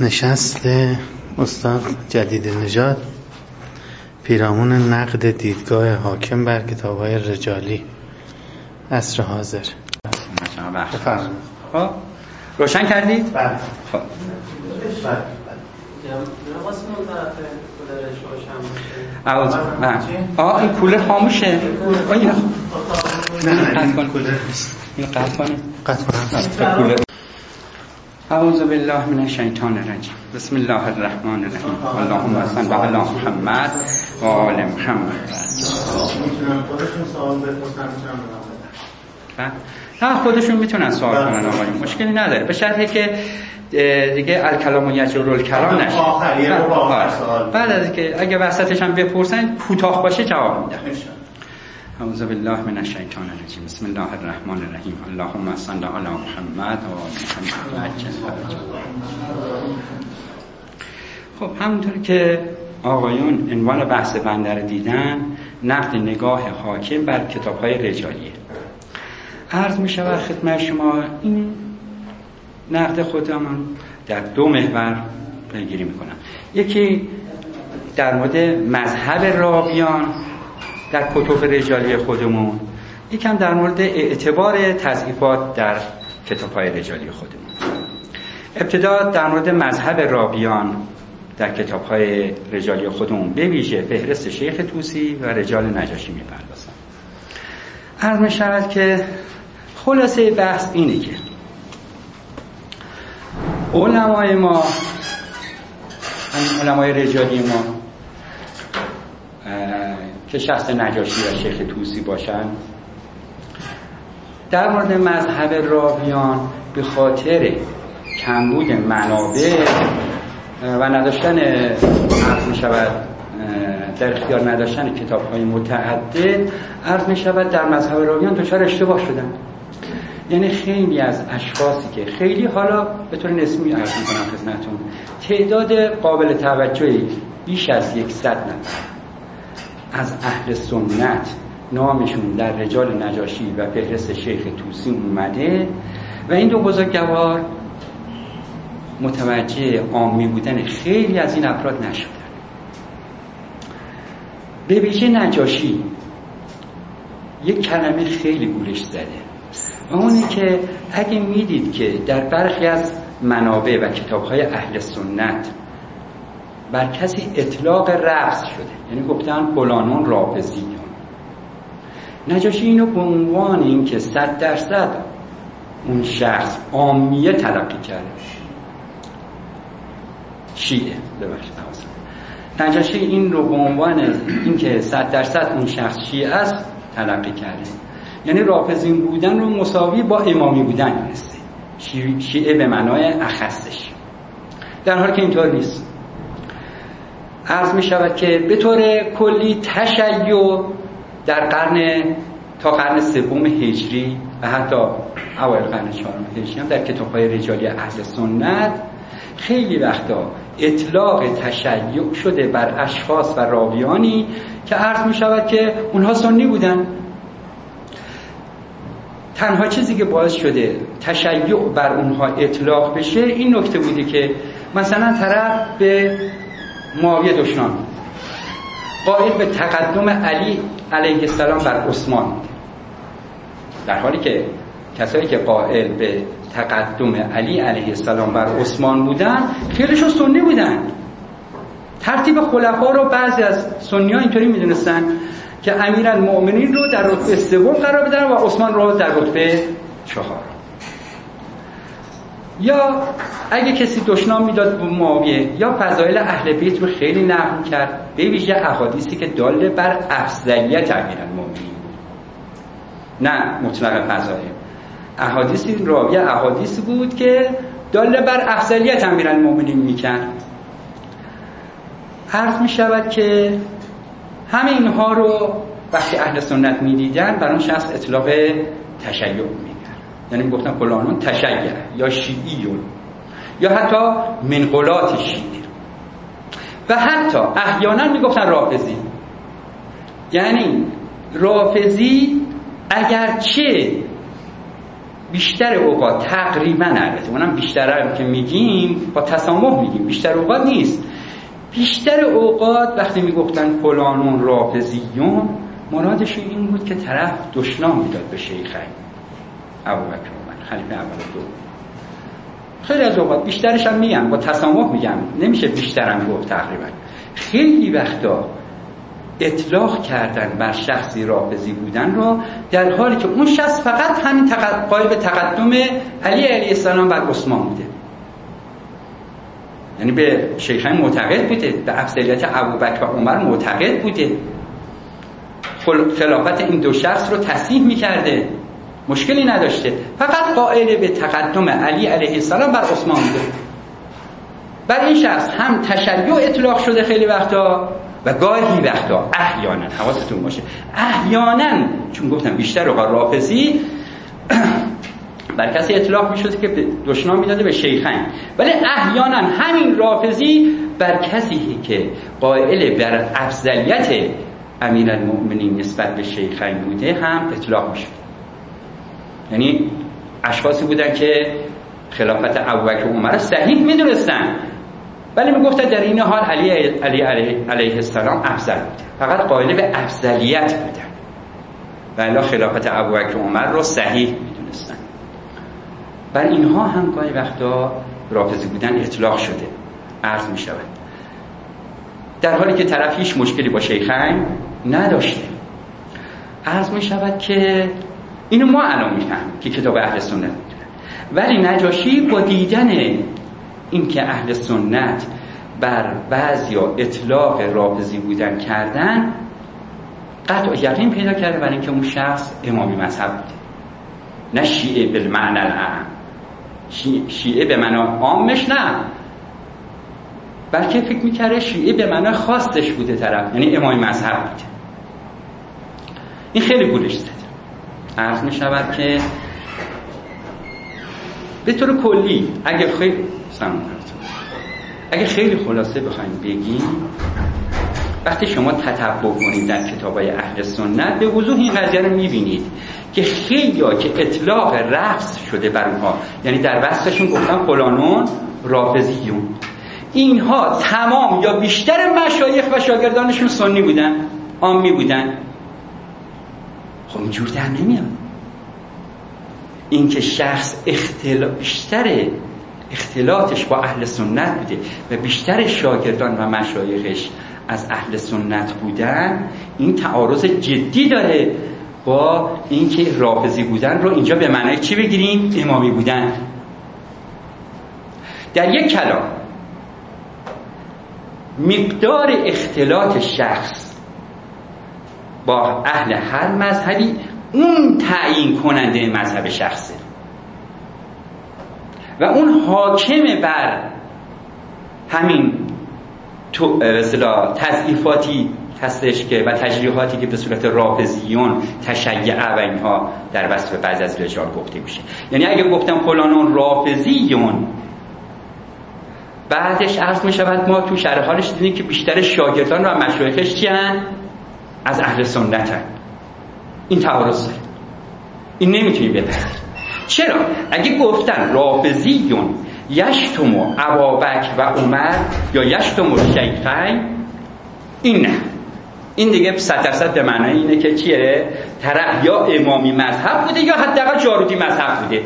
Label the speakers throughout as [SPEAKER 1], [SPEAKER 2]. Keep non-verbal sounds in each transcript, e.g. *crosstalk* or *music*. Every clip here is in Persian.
[SPEAKER 1] نشست استاد جدید نژاد پیرامون نقد دیدگاه حاکم بر کتاب های رجالی. عصر حاضر.
[SPEAKER 2] بفرمایید. خب روشن کردید؟
[SPEAKER 1] بله.
[SPEAKER 2] خب. عوض بله. آه این کولر خاموشه. قطع کن.
[SPEAKER 1] کولر نیست.
[SPEAKER 2] اینو قطع کنید
[SPEAKER 1] قطع کنم.
[SPEAKER 2] کولر اعوذ بالله من الشیطان الرجیم. بسم الله الرحمن الرحیم. اللهم صل علی محمد و آل محمد.
[SPEAKER 1] می‌تونم
[SPEAKER 2] بله. نه خودشون می‌تونن سوال کنن آقایون مشکلی نداره. به شرطی که دیگه الکلام و یجر الکلام نشه. بله.
[SPEAKER 1] سوال.
[SPEAKER 2] بعد از که اگه وسطش هم بپرسن کوتاه باشه جواب میدم. اعوذ بالله من الشیطان الرجیم. بسم الله الرحمن الرحیم. اللهم صل علی محمد و آل محمد. خب همونطور که آقایون عنوان بحث بنده رو دیدن نقد نگاه حاکم بر کتاب های رجالیه. عرض می شود خدمت شما این نقد خودمان در دو محور پیگیری می کنم یکی در مورد مذهب راویان در کتب رجالی خودمون. یکم در مورد اعتبار تضعیفات در کتاب های رجالی خودمون. ابتدا در مورد مذهب راویان در کتاب های رجالی خودمون. به ویژه فهرست شیخ توسی و رجال نجاشی می‌پردازم. عرض می شود که خلاصه بحث اینه که علمای ما علمای رجالی ما که شخص نجاشی و شیخ توسی باشن. در مورد مذهب راویان به خاطر کمبود منابع و نداشتن عرض می شود در اختیار نداشتن کتاب های متعدد عرض می شود در مذهب راویان دچار اشتباه شدن. یعنی خیلی از اشخاصی که خیلی حالا به طور نسبی عرض می‌کنم خدمتتون تعداد قابل توجهی بیش از یکصد نفر. از اهل سنت نامشون در رجال نجاشی و فهرست شیخ توسی اومده و این دو بزرگوار متوجه عامی بودن خیلی از این افراد نشدن. به ویژه نجاشی یک کلمه خیلی گولش زده. و اونی که اگه می‌دید که در برخی از منابع و کتابهای اهل سنت بر کسی اطلاق رفض شده. یعنی گفتن فلانون رافضی. نجاشی اینو به عنوان اینکه صد درصد اون شخص عامیه تلقی کرده. شیعه. ببخشید. نجاشی این رو به عنوان اینکه صد درصد اون شخص شیعه است تلقی کرده. یعنی رافضین بودن رو مساوی با امامی بودن دونسته شی- شیعه به معنای اخصش در حالی که اینطور نیست. عرض می شود که به طور کلی تشیع در قرن تا قرن سوم هجری و حتی اوایل قرن چهارم هجری هم در کتاب های رجالی اهل سنت خیلی وقتا اطلاق تشیع شده بر اشخاص و راویانی که عرض می شود که اونها سنی بودن. تنها چیزی که باعث شده تشیع بر اونها اطلاق بشه این نکته بوده که مثلا طرف به معاویه بود. قائل به تقدم علی علیه السلام بر عثمان. در حالی که کسایی که قائل به تقدم علی علیه السلام بر عثمان بودن خیلیشون سنی بودن ترتیب خلفا رو بعضی از سنی ها اینطوری می‌دونستن که امیرالمؤمنین رو در رتبه سوم قرار بدن و عثمان رو در رتبه چهار یا اگه کسی دشنام می‌داد به معاویه یا فضایل اهل بیت رو خیلی نقل کرد به ویژه احادیثی که داله بر افضلیت امیرالمؤمنین بود نه مطلق فضایل. احادیثی راوی احادیثی بود که داله بر افضلیت امیرالمؤمنین می‌کرد. عرض می شود که همه اینها رو وقتی اهل سنت می‌دیدن بر اون شخص اطلاق تشیع می‌کرد یعنی می‌گفتن فلانون تشیع یا شیعیون یا حتی منقولات شیعی. و حتی احیانا می‌گفتن رافضی. یعنی رافضی اگرچه بیشتر اوقات تقریبا البته اونم بیشتر هم که میگیم با تسامح میگیم بیشتر اوقات نیست. بیشتر اوقات وقتی می‌گفتن فلانون رافضیون مرادش این بود که طرف دشنام می‌داد به شیخین. ابوبکر عمر خلیفه اول دو. خیلی از اوقات بیشترش هم میگم با تسامح میگم نمیشه بیشترم گفت تقریبا. خیلی وقتا اطلاق کردن بر شخصی رافضی بودن رو در حالی که اون شخص فقط همین تقد... به تقدم علی علیه السلام بر عثمان بوده. یعنی به شیخین معتقد بوده به افضلیت ابوبکر و عمر معتقد بوده. خلافت این دو شخص رو تصحیح می‌کرده. مشکلی نداشته. فقط قائل به تقدم علی علیه السلام بر عثمان بوده بر این شخص هم تشیع اطلاق شده خیلی وقتا و گاهی وقتا احیانا. حواستون باشه. احیانا چون گفتم بیشتر اوقات رافضی *clears throat* بر کسی اطلاق می که دشنام می‌داده به شیخین. ولی احیانا همین رافضی بر کسی که قائل بر افضلیت امیر نسبت به شیخین بوده هم اطلاق می یعنی اشخاصی بودن که خلافت ابوبکر و عمر صحیح می‌دونستن. ولی می‌گفتن در این حال علی علی علیه السلام افضل بوده فقط قائل به افضلیت بودن. و خلافت ابوبکر و عمر رو صحیح می‌دونستن. بر اینها هم گاهی وقتا رافضی بودن اطلاق شده. عرض می شود در حالی که طرف هیچ مشکلی با شیخین نداشته. عرض می شود که اینو ما الان می‌فهمیم که کتاب اهل سنت ولی نجاشی با دیدن اینکه اهل سنت بر بعض یا اطلاق رافضی بودن کردن قطع یقین پیدا کرده برای اینکه اون شخص امامی مذهب بوده. نه شیعه بالمعنی الان شیعه به معنا عامش نه. بلکه فکر می‌کرده شیعه به معنا خواستش بوده طرف. یعنی امامی مذهب بوده. این خیلی گولش عرض می شود که به طور کلی اگر خیلی اگه خیلی خلاصه بخوایم بگیم وقتی شما تتبع کنید در کتاب های اهل سنت به وضوح این قضیه رو می‌بینید که خیلی ها که اطلاق رفض شده بر اونها یعنی در وصفشون گفتن فلانون رافضیون اینها تمام یا بیشتر مشایخ و شاگردانشون سنی بودن آمی بودن. خب اینجور در نمیاد. اینکه شخص اختلا... بیشتر اختلاطش با اهل سنت بوده و بیشتر شاگردان و مشایخش از اهل سنت بودن این تعارض جدی داره با اینکه رافضی بودن رو اینجا به معنای چی بگیریم؟ امامی بودن. در یک کلام مقدار اختلاط شخص با اهل هر مذهبی اون تعیین کننده مذهب شخصه. و اون حاکم بر همین تو تضعیفاتی هستش که و تجریحاتی که به صورت رافضیون تشیعه و اینها در وصف بعض از رجال گفته میشه. یعنی اگه گفتم فلانون رافضیون بعدش عرض می شود ما تو شرح حالش دیدیم که بیشتر شاگردان و مشایخش چی از اهل سنت هن. این تعارض داره. این نمی‌تونی بپذیر چرا؟ اگه گفتن رافضیون یشتم و عبابک و عمر یا یشتم و شیخین این نه. این دیگه صد درصد به معنی اینه که چیه؟ طرف یا امامی مذهب بوده یا حداقل جارودی مذهب بوده.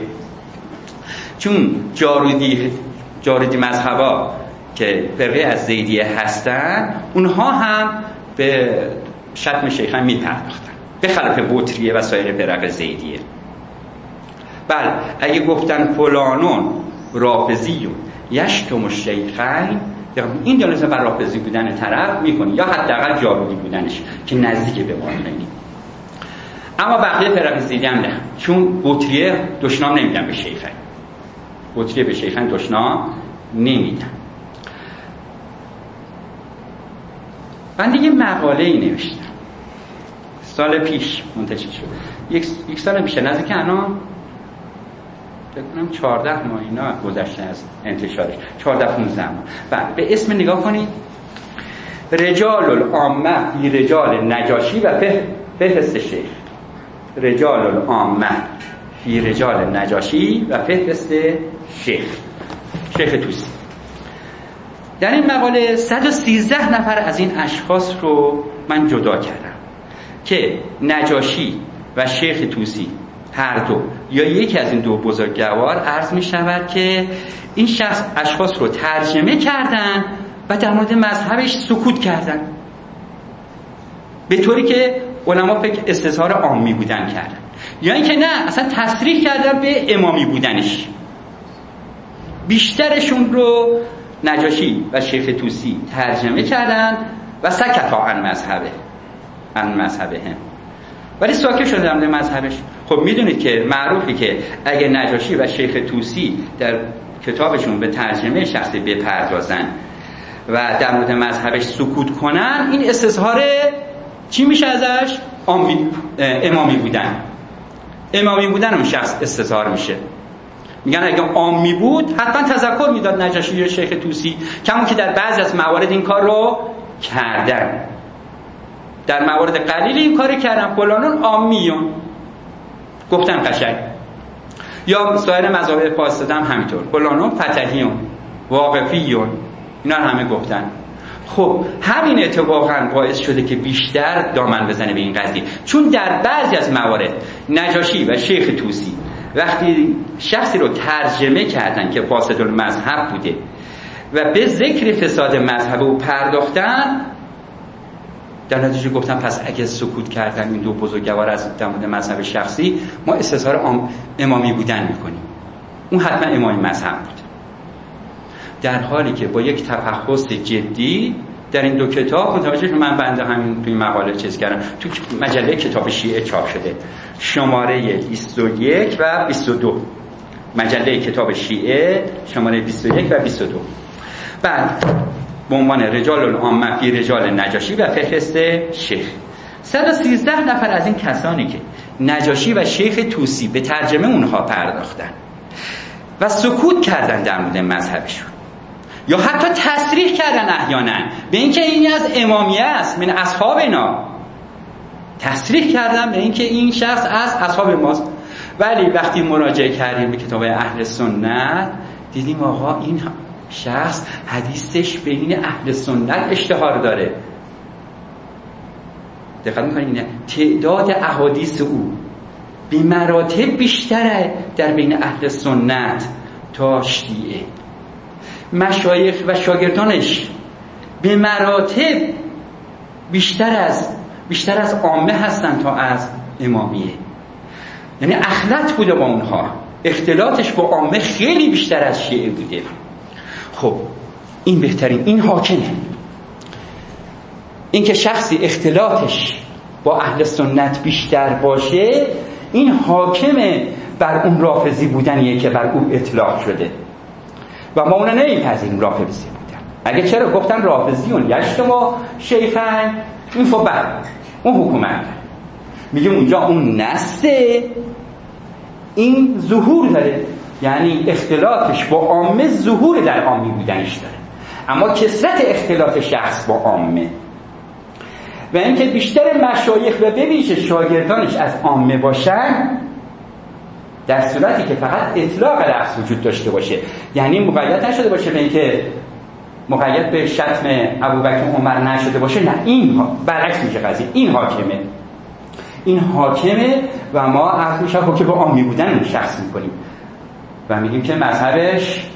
[SPEAKER 2] چون جارودی جارودی مذهبا که فرقه از زیدیه هستن اونها هم به شتم شیخان میپرداختن. به خلاف بطریه و سایر فرق زیدیه. بله اگه گفتن فلانون رافضیون یشتم شیخین این جلسه بر رافضی بودن طرف می‌کنه یا حداقل جارودی بودنش که نزدیک به ما اما بقیه فرق زیدی هم نه چون بطریه دشنام نمیدن به شیخین. بطریه به شیخین دشنام نمیدن. من دیگه مقاله ای نوشتم. سال پیش منتشر شد. یک, یک سال میشه نزدیک الان فکر کنم 14 ماه اینا گذشته از انتشارش. 14 15 ماه. و به اسم نگاه کنید. رجال العامه فی رجال نجاشی و فهرست شیخ. رجال العامه فی رجال نجاشی و فهرست شیخ. شیخ توسی. در این مقاله 113 نفر از این اشخاص رو من جدا کردم که نجاشی و شیخ توسی هر دو یا یکی از این دو بزرگوار عرض می شود که این شخص اشخاص رو ترجمه کردن و در مورد مذهبش سکوت کردن. به طوری که علما فکر استظهار عامی بودن کردن. یا اینکه نه اصلا تصریح کردن به امامی بودنش. بیشترشون رو نجاشی و شیخ توسی ترجمه کردن و سکتا عن مذهبه عن مذهبه. هم ولی ساکت شده در مذهبش. خب می‌دونید که معروفی که اگه نجاشی و شیخ توسی در کتابشون به ترجمه شخصی بپردازن و در مورد مذهبش سکوت کنن این استظهار چی میشه ازش؟ امامی بودن. امامی بودن اون شخص استظهار میشه. میگن اگه عامی بود حتما تذکر می‌داد نجاشی یا شیخ توسی کمون که در بعض از موارد این کار رو کردن. در موارد قلیل این کاری کردن. فلانون عامیون. گفتن قشنگ. یا سایر مذاهب فاسده هم همینطور. فلانون فتحیون. واقفیون. اینا همه گفتن. خب همین اتفاقا باعث شده که بیشتر دامن بزنه به این قضیه. چون در بعضی از موارد نجاشی و شیخ توسی وقتی شخصی رو ترجمه کردن که فاسد المذهب بوده و به ذکر فساد مذهب او پرداختن در نتیجه گفتم پس اگه سکوت کردن این دو بزرگوار از در مذهب شخصی ما استظهار امامی بودن می‌کنیم. اون حتما امامی مذهب بود. در حالی که با یک تفحص جدی در این دو کتاب متوجه که من بنده همین توی مقاله چیز کردم. تو مجله کتاب شیعه چاپ شده. شماره 21 و 22 مجله کتاب شیعه شماره 21 و 22 بعد به عنوان رجال العامه فی رجال نجاشی و فهرست شیخ. 113 نفر از این کسانی که نجاشی و شیخ توسی به ترجمه اونها پرداختن و سکوت کردن در مورد مذهبشون. یا حتی تصریح کردن احیانا. به اینکه این از امامیه است من اصحاب اینا. تصریح کردن به اینکه این شخص از اصحاب ماست. ولی وقتی مراجعه کردیم به کتاب اهل سنت دیدیم آقا این شخص حدیثش بین اهل سنت اشتهار داره. دقت می‌کنید تعداد احادیث او به مراتب بیشتره در بین اهل سنت تا شیعه. مشایخ و شاگردانش به مراتب بیشتر از بیشتر از عامه هستن تا از امامیه. یعنی اخلط بوده با اونها. اختلاطش با عامه خیلی بیشتر از شیعه بوده. خب این بهترین این حاکمه. اینکه شخصی اختلاطش با اهل سنت بیشتر باشه این حاکمه بر اون رافضی بودنیه که بر او اطلاق شده. و ما اون نمیپذیریم رافضی بودن اگه چرا؟ گفتن رافضیون یشتما شیخن. این فبر اون حکومت. میگه اونجا اون نسته. این ظهور داره. یعنی اختلافش با عامه ظهور در عامی بودنش داره. اما کسرت اختلاف شخص با عامه. و اینکه بیشتر مشایخ و بویژه شاگردانش از عامه باشن در صورتی که فقط اطلاق لفظ وجود داشته باشه. یعنی مقید نشده باشه به اینکه مقید به شتم ابوبکر عمر نشده باشه. نه این برعکس میشه قضیه. این حاکمه. این حاکمه و ما عرض میشه حکم به عامی بودن اون شخص می‌کنیم. و میگیم که مذهبش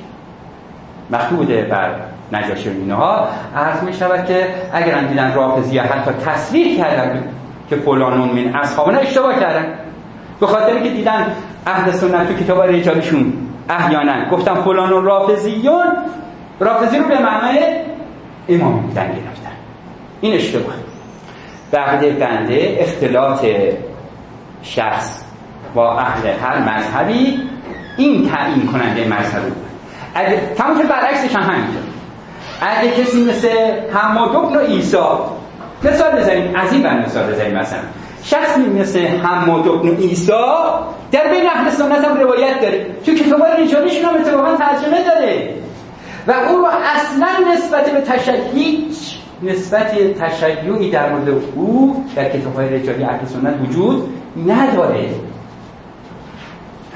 [SPEAKER 2] مخلوده بر نجاشی اینها عرض می شود که اگر دیدن رافضی حتی تصریح کردن که فلانون من اصحابنا اشتباه کردن. به خاطر که دیدن اهل سنت تو کتاب رجالشون احیانا گفتن فلانون رافضیون رافضی رو به معنای امام بودن گرفتن این اشتباه. بقیده بنده اختلاط شخص با اهل هر مذهبی این تعیین کننده مذهبی بود. اگه تمام که برعکسش هم همینطور. اگه کسی مثل حماد ابن ایسا مثال بزنیم از این بند مثال بزنیم مثلا. شخصی مثل حماد ابن ایسا در بین اهل سنت هم روایت داره. تو کتاب رجالیشون هم اتفاقا ترجمه داره. و او رو اصلا نسبت به تشیع نسبت تشیعی در مورد او در کتاب های رجالی اهل سنت وجود نداره.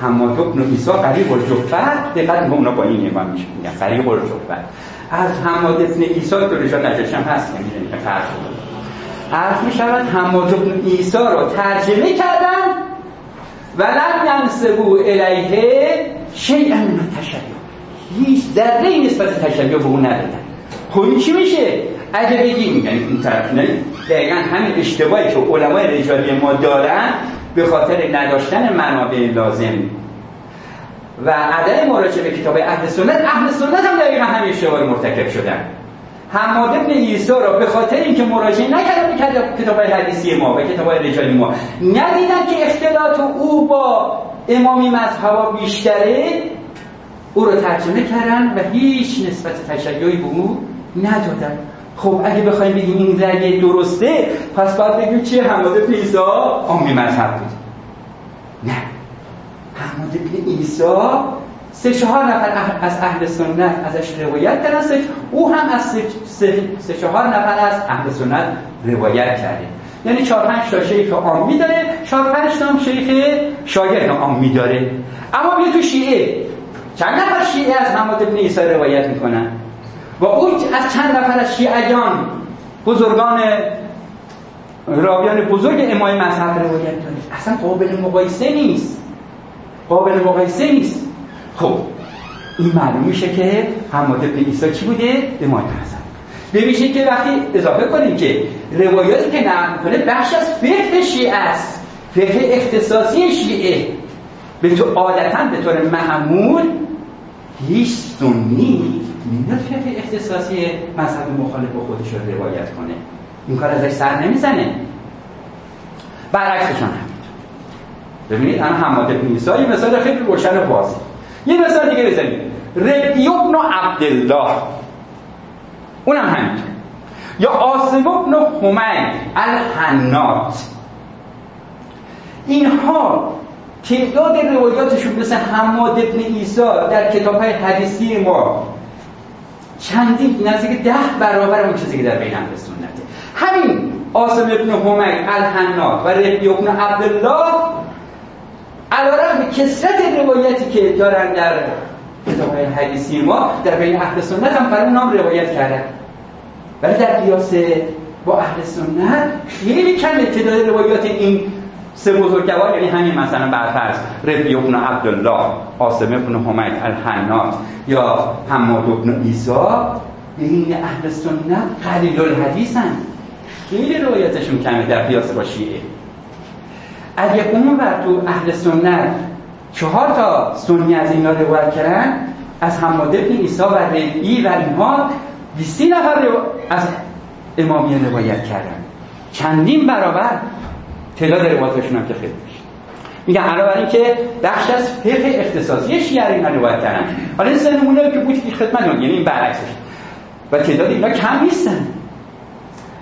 [SPEAKER 2] حماد ابن ایسا قریب الجفت دقت به اونا ایمان میشه میگن قریب الجفت از حماد ابن ایسا که رجا نجاشی هم هست. یعنی که فرق عرض می شود حماد ابن ایسا رو ترجمه کردن ولم ینسبو الیه شیئا من تشیع هیچ ذره نسبت تشیع به اون ندادن. خب چی میشه؟ اگه بگیم یعنی این طرف دقیقا همین اشتباهی که علمای رجالی ما دارن به خاطر نداشتن منابع لازم. و عدم مراجعه به کتاب اهل سنت اهل سنت هم دقیقا همین اشتباه مرتکب شدن. حماد ابن عیسی را به خاطر اینکه مراجعه نکردن به کتاب حدیثی ما و کتاب رجالی ما ندیدن که اختلاط او با امامی مذهبا بیشتره او رو ترجمه کردن و هیچ نسبت تشیعی به او ندادن. خب اگه بخوایم بگیم این رأی درسته پس باید بگیم چیه حماد ابن عیسی آمی مذهب بود. نه. حماد ابن سه چهار نفر از اهل سنت ازش روایت کردن او هم از سه, سه چهار نفر از اهل سنت روایت کرده. یعنی چهار پنج تا شیخ عامی داره چهار پنج تا شیخ شاگرد عامی داره اما بیا تو شیعه. چند نفر شیعه از حماد ابن عیسی روایت می‌کنن؟ و اون از چند نفر از شیعیان بزرگان راویان بزرگ امای مذهب روایت داره. اصلا قابل مقایسه نیست. قابل مقایسه نیست. خب این معلوم میشه که بن عیسی چی بوده؟ امای مذهب ببینید که وقتی اضافه کنیم که روایاتی که نقل می‌کنه بخش از فقه شیعه است. فقه اختصاصی شیعه. به تو عادتا به طور معمول هیچ سنی نمیاد فقه اختصاصی مذهب مخالف خودش رو روایت کنه. این کار ازش سر نمی‌زنه. برعکسشان هم. ببینید انا حماد بن مثال خیلی روشن و یه مثال دیگه بزنید ربی ابن عبدالله. اونم همینطور یا آسم ابن حمید الحنات. اینها تعداد روایاتشون مثل حماد ابن عیسی در کتاب های حدیثی ما چندین نزدیک ده برابر اون چیزی که در بین اهل سنته همین آسم ابن حمید الحنات و ربی ابن عبدالله علیرغم کسرت روایتی که دارن در کتاب های حدیثی ما در بین اهل سنت هم برای نام روایت کردن. ولی در قیاس با اهل سنت خیلی کم تعداد روایات این سه بزرگوار یعنی همین مثلا برفرض ربی ابن عبدالله آسم ابن حمید الحنات یا حماد ابن ایسا این اهل سنت قلیل الحدیثن خیلی روایتشون کمه در قیاس با شیعه. اگه اون بر تو اهل سنت چهار تا سنی از اینا روایت کردن از حماد ابن ایسا و ربی و اینها بیستی نفر از امامیه روایت کردن. چندین برابر تعداد روایتشون هم که خیلی میگن علاوه بر که بخش از فقه اختصاصی شیعه اینا روایت کردن. حالا این سه نمونه که بود که خدمت یعنی این برعکسش. و تعداد اینا کم نیستن.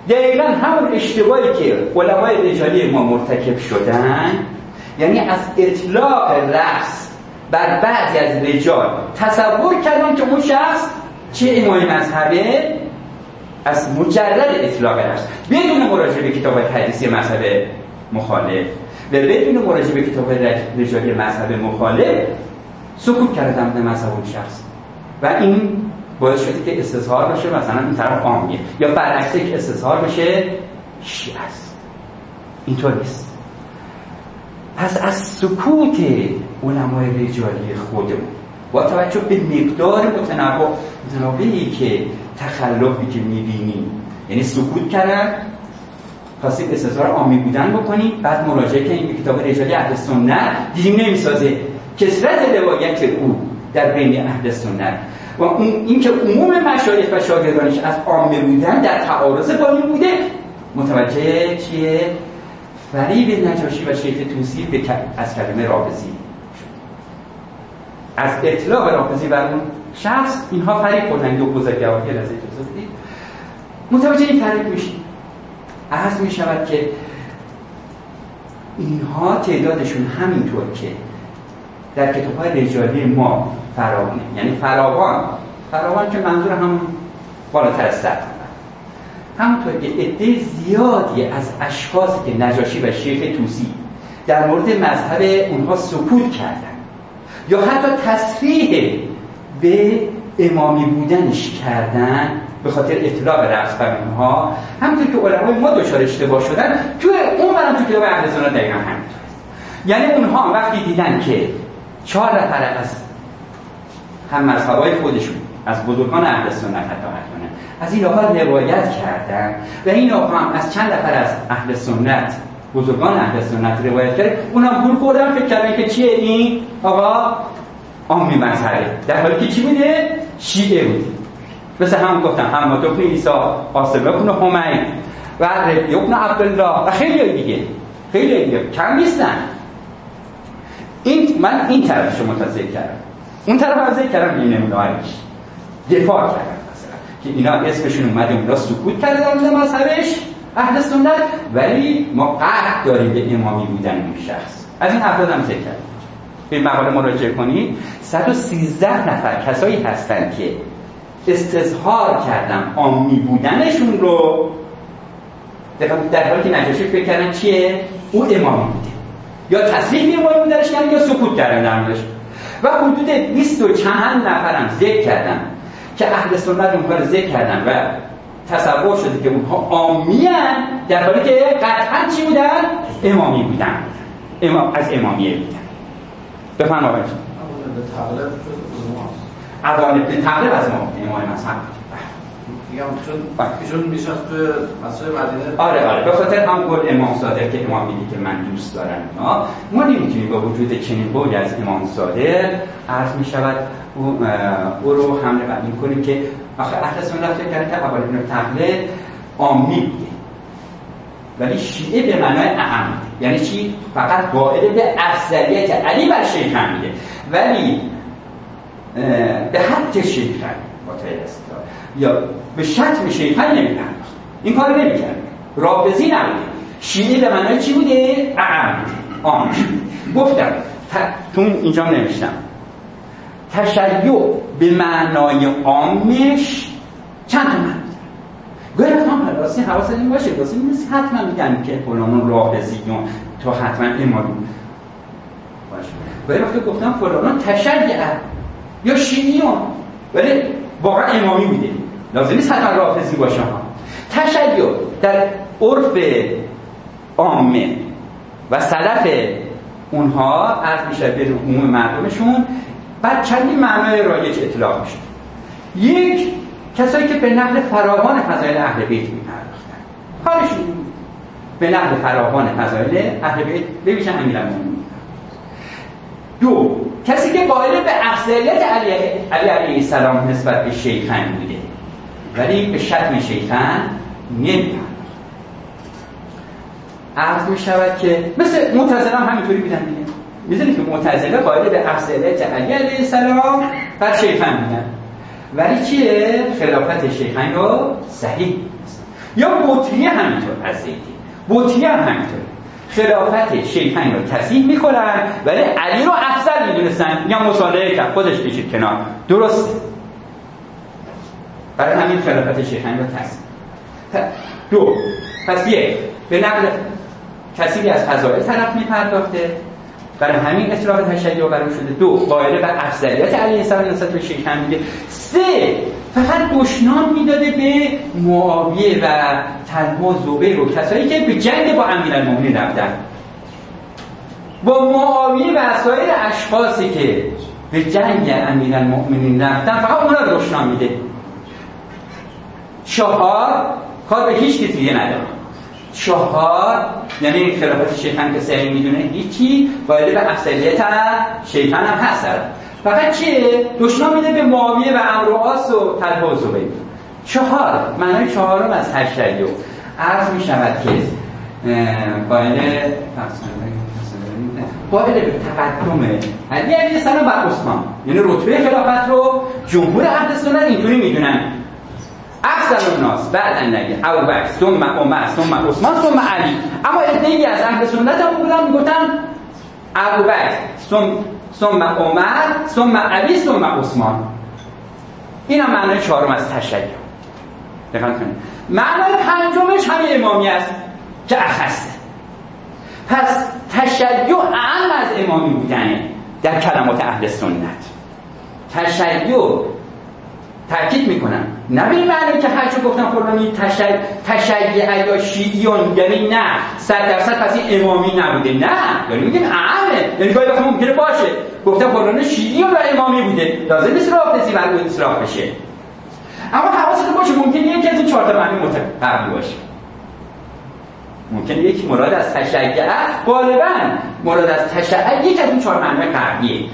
[SPEAKER 2] دقیقا همون اشتباهی که علمای رجالی ما مرتکب شدن یعنی از اطلاق رأس بر بعضی از رجال تصور کردن که اون شخص چه امای مذهبه از مجرد اطلاق رأس. بدون مراجعه به کتاب حدیثی مذهب مخالف و بدون مراجعه به کتاب رجالی مذهب مخالف سکوت کردن به مذهب اون شخص. و این باعث شده که استظهار بشه مثلا این طرف عامیه. یا برعکس که استظهار بشه شیعه است. اینطور نیست. پس از سکوت علمای رجالی خودمون با توجه به مقدار متنوع متنوعی که تخلفی که می‌بینیم یعنی سکوت کردن خواستیم استظهار عامی بودن بکنیم بعد مراجعه کنیم به کتاب رجالی اهل سنت دیدیم نمی‌سازه. کسرت روایت او در بین اهل سنت. و اون اینکه عموم مشایخ و شاگردانش از عامه بودن در تعارض با این بوده متوجه چیه؟ فریب نجاشی و شیخ توسی به از کلمه رابزی از اطلاق رابزی بر اون شخص اینها فریب خوردن. دو بزرگواری رضی اجازه متوجه این فریب میشید عرض می شود که اینها تعدادشون همینطور که در کتاب های رجالی ما فراوانه یعنی فراوان. فراوان که منظور هم بالاتر از سر همونطور که عده زیادی از اشخاصی که نجاشی و شیخ توسی در مورد مذهب اونها سکوت کردن یا حتی تصریح به امامی بودنش کردن به خاطر اطلاع رفت بر اونها همونطور که علمای ما دچار اشتباه شدن تو اون برم تو کتاب اهل سنت دقیقا یعنی اونها وقتی دیدن که چهار نفر از هم مذهبای خودشون از بزرگان اهل سنت حتی از این آقا روایت کردن و این آقا هم از چند نفر از اهل سنت بزرگان اهل سنت روایت کرد. اونم گول خوردن فکر کردن که چیه این آقا؟ آمی مذهبه. در حالی که چی بوده؟ شیعه بوده مثل هم گفتم هم ابن ایسا آسم ابن حمید و ربی ابن عبدالله و خیلی دیگه. خیلی دیگه. کم نیستن. این من این طرفشو متذکر کردم. اون طرف هم ذکر کردم این نمونه دفاع کردم مثلا. که اینا اسمشون اومده اونا سکوت کرده در مذهبش اهل سنت. ولی ما قرد داریم به امامی بودن این شخص. از این افراد هم ذکر کردم. به مقاله مراجعه کنید. 113 نفر کسایی هستن که استظهار کردن آمی بودنشون رو. در حالی که نجاشی فکر کردن چیه؟ او امامی بوده. یا به امامی بودنش کردن یا سکوت کردن در موردش. و حدود 20 و چند نفرم ذکر کردن که اهل سنت اونها رو ذکر کردن و تصور شده که اونها آمیان در حالی که قطعا چی بودن؟ امامی بودن. امام از امامیه بودن. بفرمایید. عوان ابن تغلب از ما امام مذهب
[SPEAKER 3] میگم چون. ایشون می‌شد به مسجد مدینه.
[SPEAKER 2] آره آره. به خاطر هم گل امام صادق که امام میگه که من دوست دارم اینا ما نمی‌تونیم با وجود چنین بولی از امام صادق عرض می‌شود. او, او رو حمله این کنیم که آخه اهل سنت فکر کرده که اول ابن عامی بوده. ولی شیعه به معنای اهم یعنی چی؟ فقط قائل به افضلیت علی بر شیخ ولی به حق شیخن با یا به شتم شیخن نمیپرداخت. این کار نمی‌کرد. رابطی نبوده شیعه به معنای چی بوده؟ اعم. آن گفتم. تو اینجا نمیشتم تشیع به معنای عامش چند تا من گویا هم راستی حواست این باشه. راستی نیست حتما میگن که فلانون رابطیون. تو حتما امالون باشه. گویا وقتی گفتم فلانون تشیع یا شیعیون ولی واقعا امامی بوده. لازم نیست حتما رافضی ها تشیع در عرف عامه و سلف اونها از میشه به عموم مردمشون بعد چندین معنای رایج اطلاق میشه. یک کسایی که به نقل فراوان فضایل اهل بیت میپرداختن. کارشون به نقل فراوان فضایل اهل بیت ببیشن امیرالمومنین دو کسی که قائل به افضلیت علی علی علیه السلام نسبت به شیخان بوده. ولی به شتم شیخان نمیپرداخت عرض می که مثل معتزله هم همینطوری بودن دیگه. که معتزله قائل به افضلیت علی علیه السلام بر شیخان بودن ولی چیه؟ خلافت شیخان رو صحیح یا بطریه همینطور از زیدی. بطریه هم همینطور خلافت شیطان رو تصیح می‌کنن ولی علی رو افضل می‌دونستن. یا مصالحه کرد. خودش کشید کنار. درست برای همین خلافت شیطان رو تصیح دو. پس یک به نقل کسی از فضائل طرف میپرداخته. برای همین اطلاق تشیع برای شده. دو قائله بر افضلیت علیه السلام نسبت به شیطان میگه سه فقط دشنام می‌داده به معاویه و و زبیر و کسایی که به جنگ با امیرالمومنین رفتن. با معاویه و سایر اشخاصی که به جنگ امیرالمومنین رفتن فقط اونا رو دشنام میده. چهار کار به هیچ کسی نداره. چهار یعنی خلافت شیطان که سعی می‌دونه هیچی باید به افضلیت شیطان هم هست. فقط چیه؟ دشنا میده به معاویه و امر و طلحه و زبیر. چهار معنای چهارم از تشیع عرض می شود که قائل قائل به تقدم. علی علیه السلام بر عثمان. یعنی رتبه خلافت رو جمهور اهل سنت اینطوری می‌دونن. افضل الناس. بعد النبی ابو بکر ثم عمر ثم عثمان ثم علی. اما ادعی از اهل سنت هم بودن می‌گفتن ابو بکر ثم ثم عمر ثم علی ثم عثمان. این هم چهارم از تشیع. دقت کنید. معنای پنجمش همین امامی است که اخسته پس تشیع اهم از امامی بودنه در کلمات اهل سنت. تشیع تاکید می‌کنم. نه به معنی که هرچه گفتم فلانی تشیع یا شیعیون یعنی نه. صد درصد پس این امامی نبوده. نه. یعنی میگیم اهله یعنی گاهی وقت ممکنه باشه. گفتم فلان شیعی و امامی بوده. لازم نیست رافضی بر اون اصلاح بشه. اما حواستون باشه ممکنه یکی از این چهار تا معنی متقبل باشه. ممکنه یکی مراد از تشیع غالبا مراد از تشیع یکی از این چهار معنی قبلیه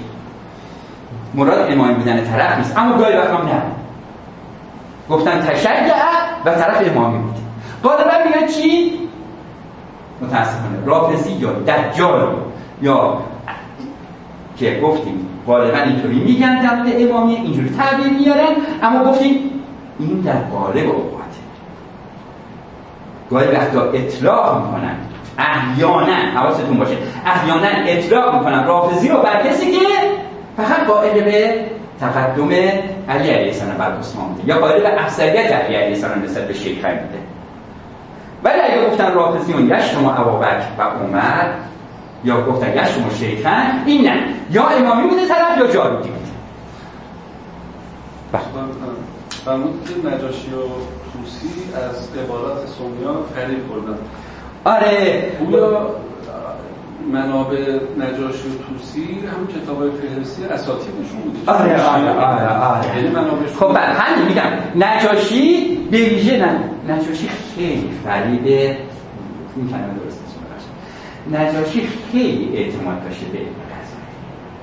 [SPEAKER 2] مراد امامی بودن طرف نیست. اما گاهی وقت هم نه. گفتن تشیع و طرف امامی بود. غالبا میگن چی؟ متاسفانه. رافضی یا دجال یا که گفتیم غالبا اینطوری میگن در مورد امامی اینجوری تعبیر میارن اما گفتیم این در قالب اوقاته گاهی وقتا اطلاق می‌کنن. احیانا حواستون باشه. احیانا اطلاق می‌کنن. رافضی رو بر کسی که فقط قائل به تقدم علی علیه السلام بر عثمان بوده. یا قائل به افضلیت علی علیه السلام نسبت به شیخین بوده ولی اگه گفتن رافضیون یشتم ابابکر و عمر یا گفتن یشتم شیخن این نه. یا امامی بوده طرف یا جارودی بوده.
[SPEAKER 4] فرمود که نجاشی و توسی از عبارات سونیا خرید کردن
[SPEAKER 2] آره.
[SPEAKER 4] منابع نجاشی و توسی هم کتاب فهرستی اساتیدشون بوده
[SPEAKER 2] آره آره آره آره
[SPEAKER 4] یعنی منابع
[SPEAKER 2] خب بعد همین میگم. نجاشی به ویژه نه. نجاشی خیلی فرید این کلمه درست نجاشی خیلی اعتماد داشته به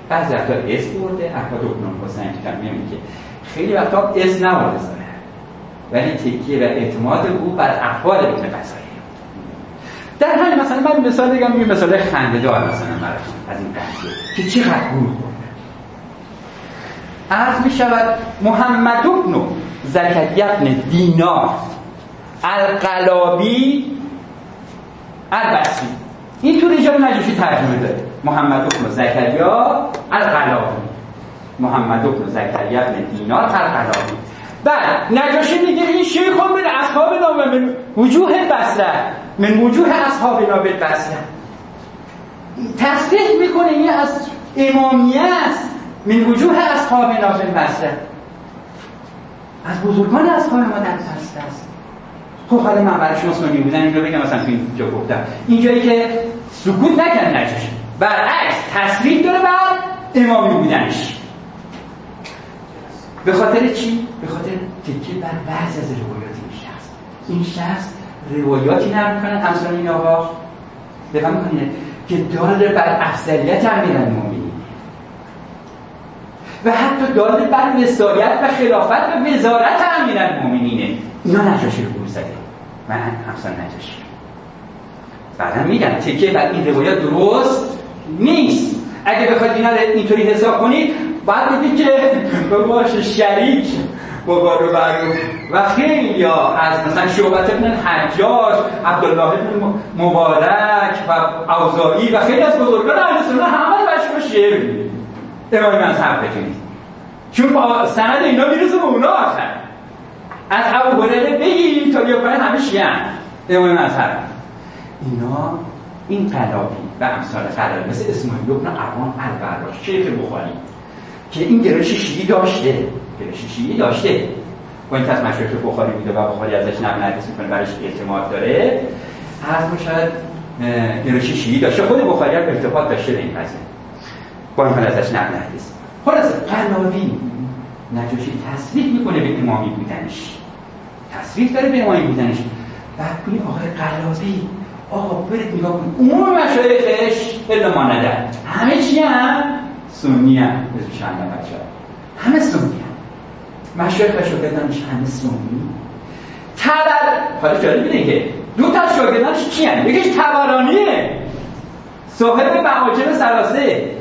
[SPEAKER 2] بعضی. وقتا اس برده احمد ابن حسین که میگه خیلی وقتا اس نبرده ولی تکیه و اعتماد او بر احوال ابن در همین مثلا من مثال بگم یه مثال خنده دار مثلا براتون از این بحثه که چقدر گول عرض می شود محمد ابن زکریا ابن دینار القلابی البصری. این تو رجال نجاشی ترجمه داره. محمد ابن زکریا القلابی. محمد ابن زکریا ابن دینار القلابی. بعد نجاشی میگه این شیخ من اصحاب نام من وجوه بصره. من وجوه اصحاب نام بصره تصریح می‌کنه این از امامیه است من وجوه اصحاب نام بصره از بزرگان اصحاب ما در بصره است. خب حالا من برای شما سنی بودن اینجا بگم مثلا تو اینجا گفتم. اینجایی که سکوت نکرد نجاشی برعکس تصریح داره بر امامی بودنش. به خاطر چی؟ به خاطر تکیه بر بعضی از روایات این شخص. این شخص روایاتی نرم کنن همسان این آقا بفهم کنید که داره بر افضلیت امیرالمومنین و حتی داره بر وسایت و خلافت و وزارت امیرالمومنینه اینا نجاشی رو زده. من همسان نجاشی. بعدا میگم تکیه بر این روایات درست نیست. اگه بخواید اینا اینطوری حساب کنید بعد دیدی که *laughs* باشه شریک. بابا رو برو و خیلی از مثلا شعبت ابن حجاج عبدالله ابن مبارک و اوزایی و خیلی از بزرگان اهل سنت همه رو شعر می‌دید امام مذهب بکنید چون سند اینا می‌رسه به اونا آخر. از ابو هریره بگیرید تا بیا کنه همه شیعن امام مذهب. اینا این قلابی و امثال قلابی مثل اسماعیل ابن عوان البراش شیخ بخاری که این گرایش شیعی داشته. گرایش شیعی داشته. با این تصمیم شیخ بخاری بوده و بخاری ازش نقل حدیث می‌کنه برایش اعتماد داره. از ما شاید گرایش شیعی داشته. خود بخاری هم ارتباط داشته به این قضیه با این ازش نقل حدیث خلاص قلابی نجاشی تصریح می‌کنه به امامی بودنش. تصریح داره به امامی بودنش. بعد کنی آقای قلابی آقا برید نگاه کنید عموم مشایخش الا ما ندر همه چی هم سنی هم. بچه همه سنی هم. مشایخ و شاگردانش همه سنی. تبر حالا جالب اینه که دو تا شاگردانش کی هم یکیش تبرانیه. صاحب معاجم سلاسه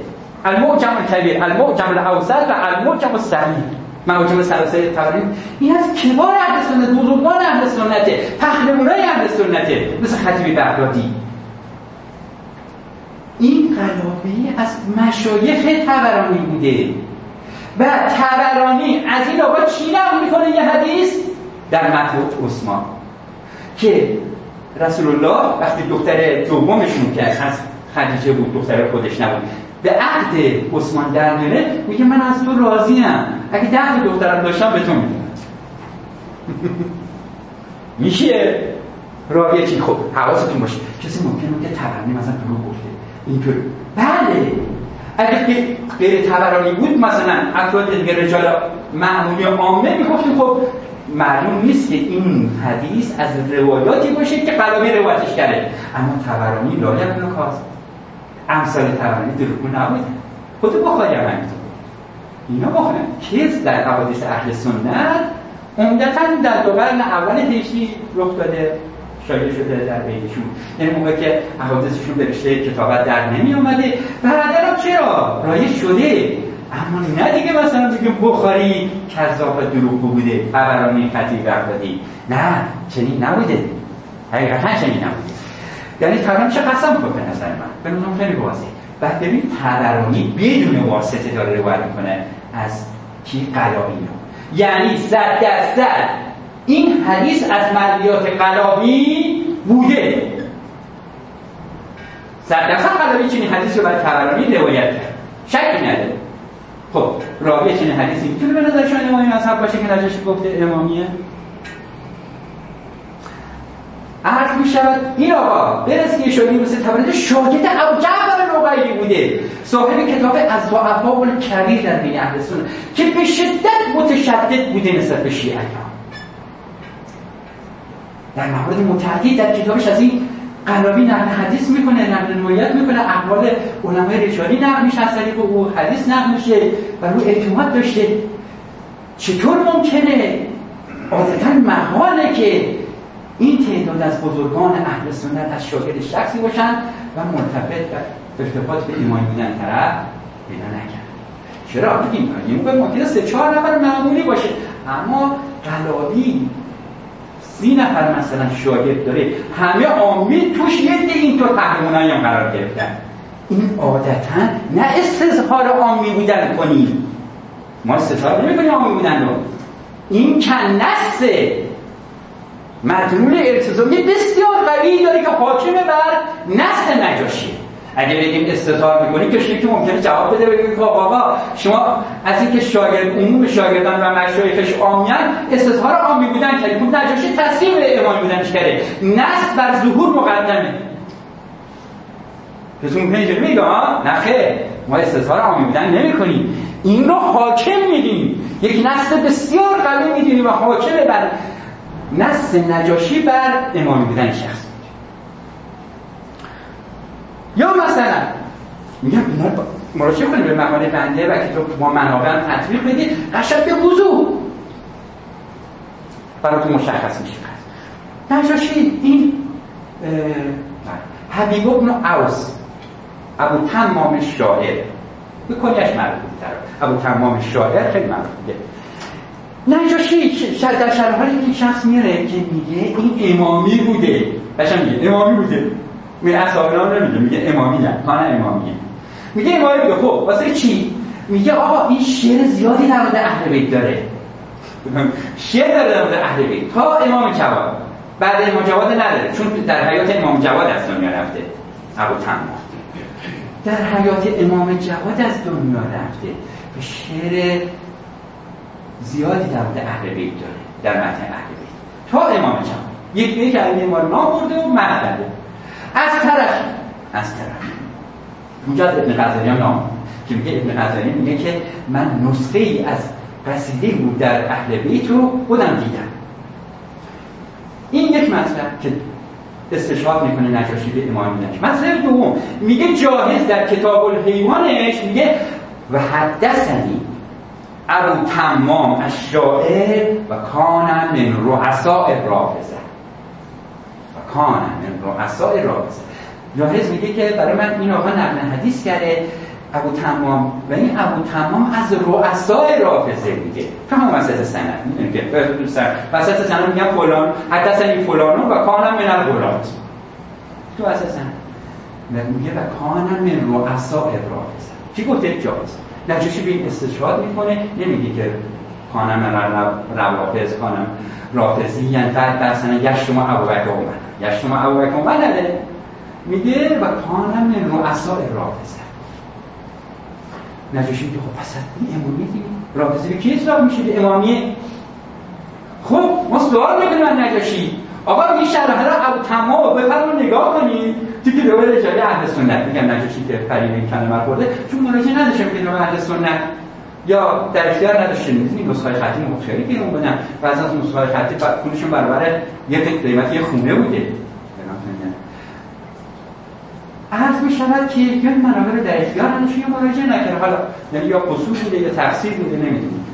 [SPEAKER 2] المعجم الکبیر المعجم الاوسط و المعجم الصغیر معاجم سلاسه تبرانی. این از کبار اهل سنت بزرگان اهل سنته پهلوانای اهل سنته مثل خطیب بغدادی. این قلابی از مشایخ تبرانی بوده. و تبرانی از این آقا چی نقل می‌کنه یه حدیث؟ در مطلوب عثمان که رسول الله وقتی دختر دومشون که از خدیجه بود دختر خودش نبود به عقد عثمان در میاره میگه من از تو راضیم اگه ده دخترم داشتم به تو میدم. *laughs* میشه؟ راویه چی؟ خب حواستون باشه. کسی ممکنه میگه تبرنی مثلا دروغ گفته. اینطور. بله. اگر که غیر تبرانی بود مثلا افراد دیگه رجال معمولی عامه می‌گفتیم خب معلوم نیست که این حدیث از روایاتی باشه که قلابی روایتش کرده. اما تبرانی لایم نکاست امثال تبرانی دروغگو نبود. خود بخاری هم همینطور. اینا بخورن کس در حوادث اهل سنت عمدتا در دو اول هجری رخ داده. شایع شده در بینشون یعنی موقع که احادیثشون به رشته کتابت در نمی آمده بعدا چرا؟ رایج شده. اما نه دیگه مثلا بگیم بخاری کذاب و دروغگو بوده. خبرانی خطی بغدادی نه چنین نبوده. حقیقتا چنین نبوده. یعنی تبرانی چه قسم خود به نظر من؟ به نظرم خیلی واضحه بعد ببین تبرانی بدون واسطه داره روایت می‌کنه از کی قلابی یعنی صد درصد این حدیث از مرویات قلابی بوده. صد درصد قلابی چنین حدیث رو برای تبرانی روایت کرد. شکی نداره. خب راوی چنین حدیثی می‌تونه به نظر شما امامی مذهب باشه که نجاشی گفته امامیه؟ عرض می شود این آقا برس که شدی مثل تبرید شاگرد ابو جعفر نقیلی بوده. صاحب کتاب از ضعفاء الکبیر در بین اهل که به شدت متشدد بوده نسبت به شیعیان. در موارد متعدد در کتابش از این قرابی نقل حدیث می‌کنه نقل روایت می‌کنه اقوال علمای رجالی نقل میشه از طریق او حدیث نقل میشه و رو اعتماد داشته. چطور ممکنه؟ عادتا محاله که این تعداد از بزرگان اهل سنت از شاگرد شخصی باشن و مرتبط و ارتباط به ایمان بودن طرف پیدا نکرد. چرا؟ بگیم این موقع ممکنه سه چهار نفر معمولی باشه اما قلابی سی نفر مثلا شاگرد داره همه آمی توش یه اینطور قهرمانایی هم قرار گرفتن. این عادتا نه استظهار آمی بودن کنیم ما استظهار نمی کنیم آمی بودن رو. این کنسته مدلول التزامی بسیار قوی داره که حاکمه بر نسل نجاشی. اگه بگیم استثار می‌کنیم که که ممکنه جواب بده بگیم که آقا شما از اینکه شاگرد عموم شاگردان و مشایخش عامیان استظهار عامی بودن کردیم خب نجاشی تصدیق به امام بودنش کرده نسل بر ظهور مقدمه. کسی ممکنه اینجوری میگه نه خیر ما استظهار عامی بودن نمی کنیم این رو حاکم میدیم. یک نسل بسیار قوی می‌دونیم و حاکم بر نص نجاشی بر امامی بودن شخص. یا مثلا میگم اینا مراجعه کنید به مقاله بنده و کتاب ما منابع تطبیق بدید قشنگ به وضوح. براتون مشخص میشه. نجاشی این حبیب ابن اوس ابو تمام شاعر. به کنیش مربوط ابو تمام شاعر خیلی مربوطه نجاشی در شرحالی که شخص میره که میگه این امامی بوده. بشم میگه امامی بوده. میگه اصحاب نام نمیگه میگه امامی نه نه امامیه میگه امامی بوده خب واسه چی؟ میگه آقا این شعر زیادی در مورد اهل بیت داره. *laughs* شعر داره در مورد اهل بیت. تا امام جواد. بعد امام جواد نداره چون در حیات امام جواد از دنیا رفته. ابو تمام در حیات امام جواد از دنیا رفته. به شعر زیادی در مورد اهل بیت داره در متن اهل بیت. تا امام جواد. یک یک علی ما نام برده و مهدده از طرف. از طرف. اونجا از ابن غزالی هم نام. که میگه ابن غزالی میگه که من نسخه ای از قصیده بود در اهل بیت رو خودم دیدم. این یک مطلب که استشهاد می‌کنه نجاشی به امام بودنش مطلب دوم میگه جاهز در کتاب الحیوانش میگه و حدثنی ابو تمام الشاعر و کان من رؤساء رافضه و کان من رؤساء رافضه جاهز میگه که برای من این آقا نقل حدیث کرده ابو تمام. و این ابو تمام از رؤساء رافضه تو همون وسط سند. که وسط سند میگم فلان حدثنی فلانو و کانم من الغلات تو وسط سند. میگه و کانم من رؤساء رافضه چی گفته جاهز نجاشی به این استشهاد می‌کنه نمیگه که خانم روافظ خانم رافضی یعنی بعد در سنه یشتما ابوبکر اومد. یشتما ابوبکر اومد نده میگه و خانم من رؤساء رافضه نجاشی میگه خب پس این امامیه دیگه رابطه به کی اصلاح میشه به امامیه؟ خب ما سوال می‌کنیم از نجاشی. آقا این شرح را ابو تمام بفرما نگاه کنید تو که به رجالی اهل سنت. میگم نجاشی که فریب این کلمه خورده. چون مراجعه نداشتم که اهل سنت. یا در اختیار نداشتیم. می‌تونیم نسخه خطی مخشری بیرون بدن و از نسخه خطی پولشون برابر یه قیمت یه خونه بوده. عرض می شود که یا منابع در اختیار نداشتیم یا مراجعه نکرده حالا یعنی یا قصور بوده یا تفسیر بوده نمی‌دونیم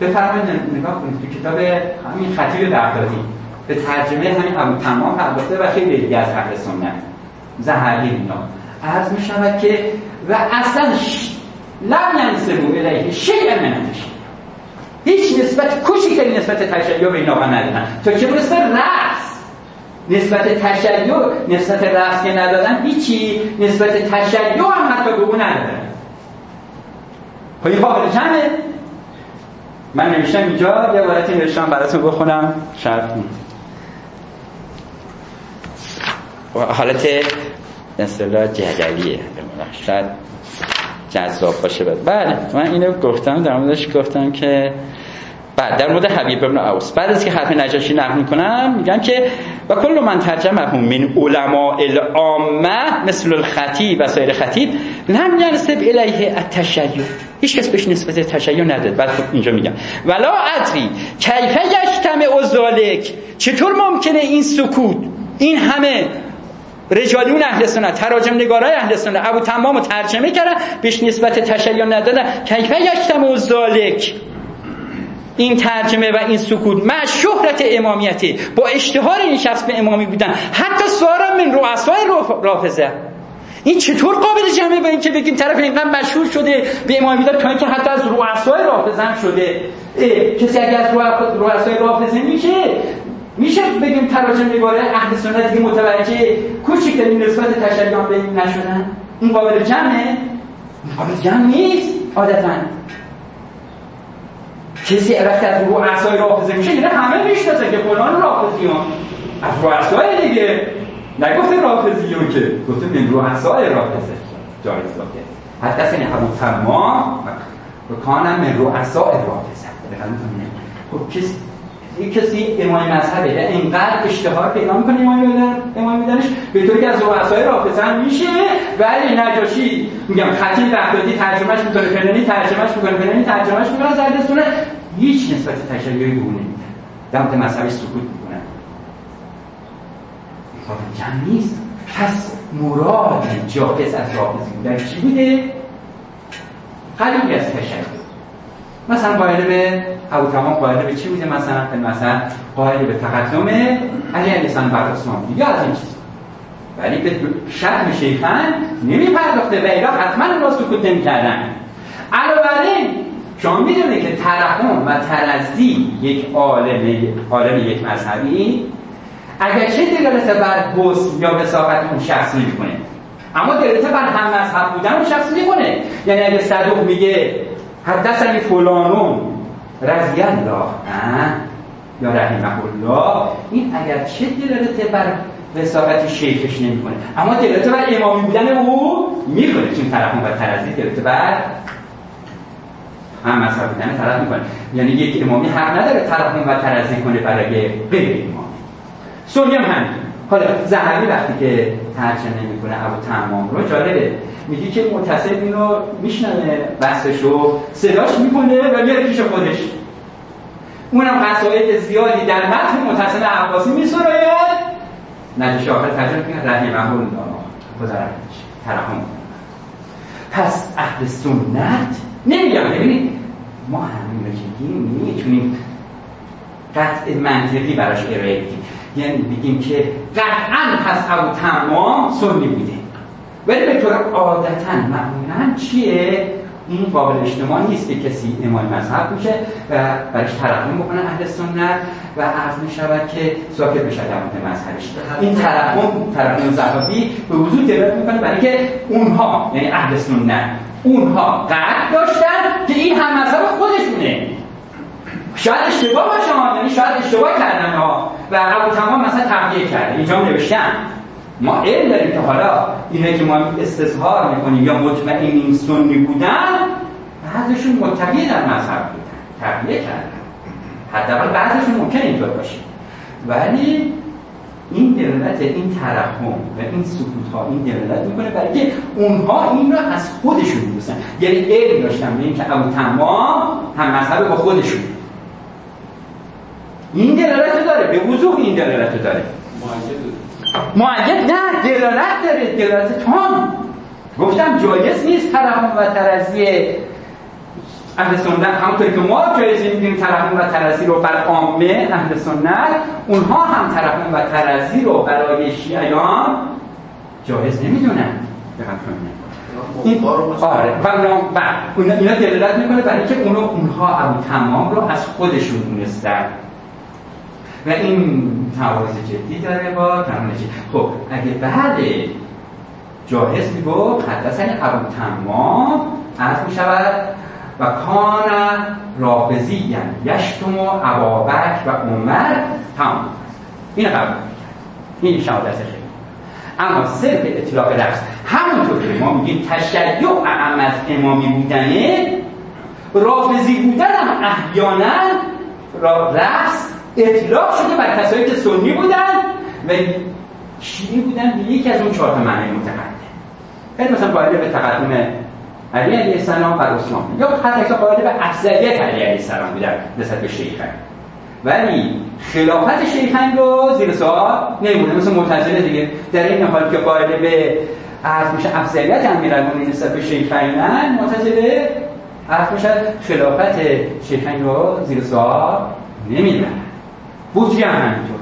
[SPEAKER 2] بفرمایید نگاه کنید. تو کتاب همین خطیب بغدادی به ترجمه همین ابو تمام پرداخته و خیلی دیگه از اهل سنت. زهری اینا. عرض می شود که و اصلا لم ینسبو الیه شیئا من هیچ نسبت کوچکترین نسبت تشیع به این آقا ندادن. تا چه برسه رقص. نسبت تشیع نسبت رقص که ندادن هیچی نسبت تشیع هم حتی به اون ندادن. خب این قابل جمعه. من نوشتم اینجا یه عبارتی نوشتم براتون بخونم. شاید حالت اصطلاح جدلیه شاید جذاب باشه بد. بله من اینو گفتم در موردش گفتم که بعد در مورد حبیب ابن اوس بعد از که حرف نجاشی نقل می‌کنم میگن که و کل من ترجمه هم من علماء العامه مثل الخطیب و سایر خطیب لم ینسب الیه التشیع. هیچ کس بهش نسبت تشیع نداد. بعد خب اینجا میگم. ولا ادری کیف یجتمع ذالک چطور ممکنه این سکوت این همه رجالیون اهل سنت تراجم نگارای اهل سنت. ابو تمام رو ترجمه کردن بهش نسبت تشیع ندادن. کیف یجتمع ذالک. این ترجمه و این سکوت مع شهرت امامیتی. با اشتهار این شخص به امامی بودن. حتی سوارا من رؤسای رافضه. این چطور قابل جمعه با اینکه بگیم طرف اینقدر مشهور شده به امامی دار تا اینکه حتی از رؤسای رافضه شده؟ کسی اگر از رؤسای رافضه میشه میشه بگیم تراجم نگاره اهل سنت که متوجه کوچکترین نسبت تشیع به این نشدن؟ این قابل جمعه؟ قابل جمع نیست عادتا. کسی وقتی از رو اعصای رافضه میشه یعنی همه می‌شناسه که فلان رافضیون از رو اعصای دیگه. نگفته رافضیون که گفته من رو اعصای رافضه. جایز داده حتی اصلا ابو تمام. و کانم من رو اعصای رافضه خب کسی یک کسی امام مذهبه. و اینقدر اشتهار پیدا می‌کنه امام میدن امام میدنش به طوری که از رؤسای رافضه میشه. ولی نجاشی میگم خطیب بغدادی ترجمهش می‌کنه فلانی ترجمهش می‌کنه فلانی ترجمهش می‌کنه زردستونه هیچ نسبت تشیعی به اون نمیده مورد مذهبش سکوت می‌کنن خب جمع نیست. پس مراد جاهز از رافضی بودن چی بوده؟ خلیقی از تشیع مثلا قائل به ابو تمام قائل به چی بوده مثلا مثلا قائل به تقدم علی علیه السلام بر عثمان یا از این چیز ولی به شرم شیخن نمی پرداخته و ایران حتما را سکوت نمی کردن علاوه شما می‌دونه که ترحم و ترزی یک عالم عالم یک مذهبی اگر چه دلالت بر حسن یا وساقت اون شخص کنه اما دلالت بر هم مذهب بودن اون شخص می‌کنه یعنی اگه صدوق میگه حدثنی فلانون رضی الله یا رحمه الله. این اگر چه دلالت بر وساقت شیخش نمی‌کنه. اما دلالت بر امامی بودن او می‌کنه. چون طرف و ترزی دلالت بر هم مذهب بودن طرف می‌کنه. یعنی یک امامی حق نداره طرف و ترزی کنه برای غیر امامی. سنی هم همین حالا زهری وقتی که ترجمه نمی‌کنه ابو تمام رو جالبه. میگه که متصل اینو میشنوه بحثش رو صداش می‌کنه و میاره پیش خودش. اونم قصاید زیادی در متن متصل عباسی میسراید نجاش آخر ترجمه کنه رحمه الله رحمتش. ترحم پس اهل سنت نمیگم. ببینید ما همین رو که نمی‌تونیم قطع منطقی براش ارائه بدیم. یعنی بگیم که قطعا پس ابو تمام سنی بوده ولی به طور عادتا معمولا چیه؟ این قابل اجتماع نیست که کسی امام مذهب میشه و برش ترحم بکنه اهل سنت و عرض می شود که ساکت بشه در مورد مذهبش این ترحم ترحم زهابی به وجود دلالت می‌کنه برای که اونها یعنی اهل سنت اونها قرد داشتن که این هم مذهب خودشونه. شاید اشتباه باشه یعنی شاید اشتباه کردن ها. و ابو تمام مثلا تبدیل کرده اینجا نوشتن. ما علم داریم که حالا اینه که ما استظهار می‌کنیم یا مطمئنیم سنی بودن بعضشون متقی در مذهب بودن تقیه کردن. حداقل بعضشون ممکن اینطور باشه. ولی این دلالت این ترحم و این سکوت ها این دلالت می‌کنه برای که اونها این را از خودشون می‌دونن یعنی علم داشتن به اینکه ابو تمام هم مذهب با خودشون. این دلالت داره به وضوح این دلالت داره. معید نه دلالت داره دلالت تام گفتم جایز نیست ترحم و ترزی اهل سنت. همونطوری که ما جایز میدیم ترحم و ترزی رو بر عامه اهل سنت اونها هم ترحم و ترزی رو برای شیعیان جایز نمی‌دونن. این آره و اینا دلالت می‌کنه برای که اونو اونها ابو تمام رو از خودشون دونستن. و این تعارض جدی داره با تمام خب اگه بله جاهز میگو حدثنی ابو تمام عرض می شود و کان رافضی یعنی یشتم و عبابک و عمر تمام این قبل این شهادت خیلی. اما صرف اطلاق رفت همونطور که ما میگیم تشیع اعم از امامی بودنه رافضی بودن هم احیانا رفت اطلاق شده بر کسایی که سنی بودن و شیعی بودن به یکی از اون چهار تا معنی متقدم خیلی مثلا قائل به تقدم علی علیه السلام بر اسلام یا حتی قائل به افضلیت علی علیه السلام بودن نسبت به شیخن ولی خلافت شیخن رو زیر سوال نمیمونه. مثل معتزله دیگه. در این حال که قائل به عرض میشه افضلیت امیرالمومنین نسبت به شیخینن معتزله عرض میشه خلافت شیخین رو زیر سوال نمیدن بودجی هم همینطور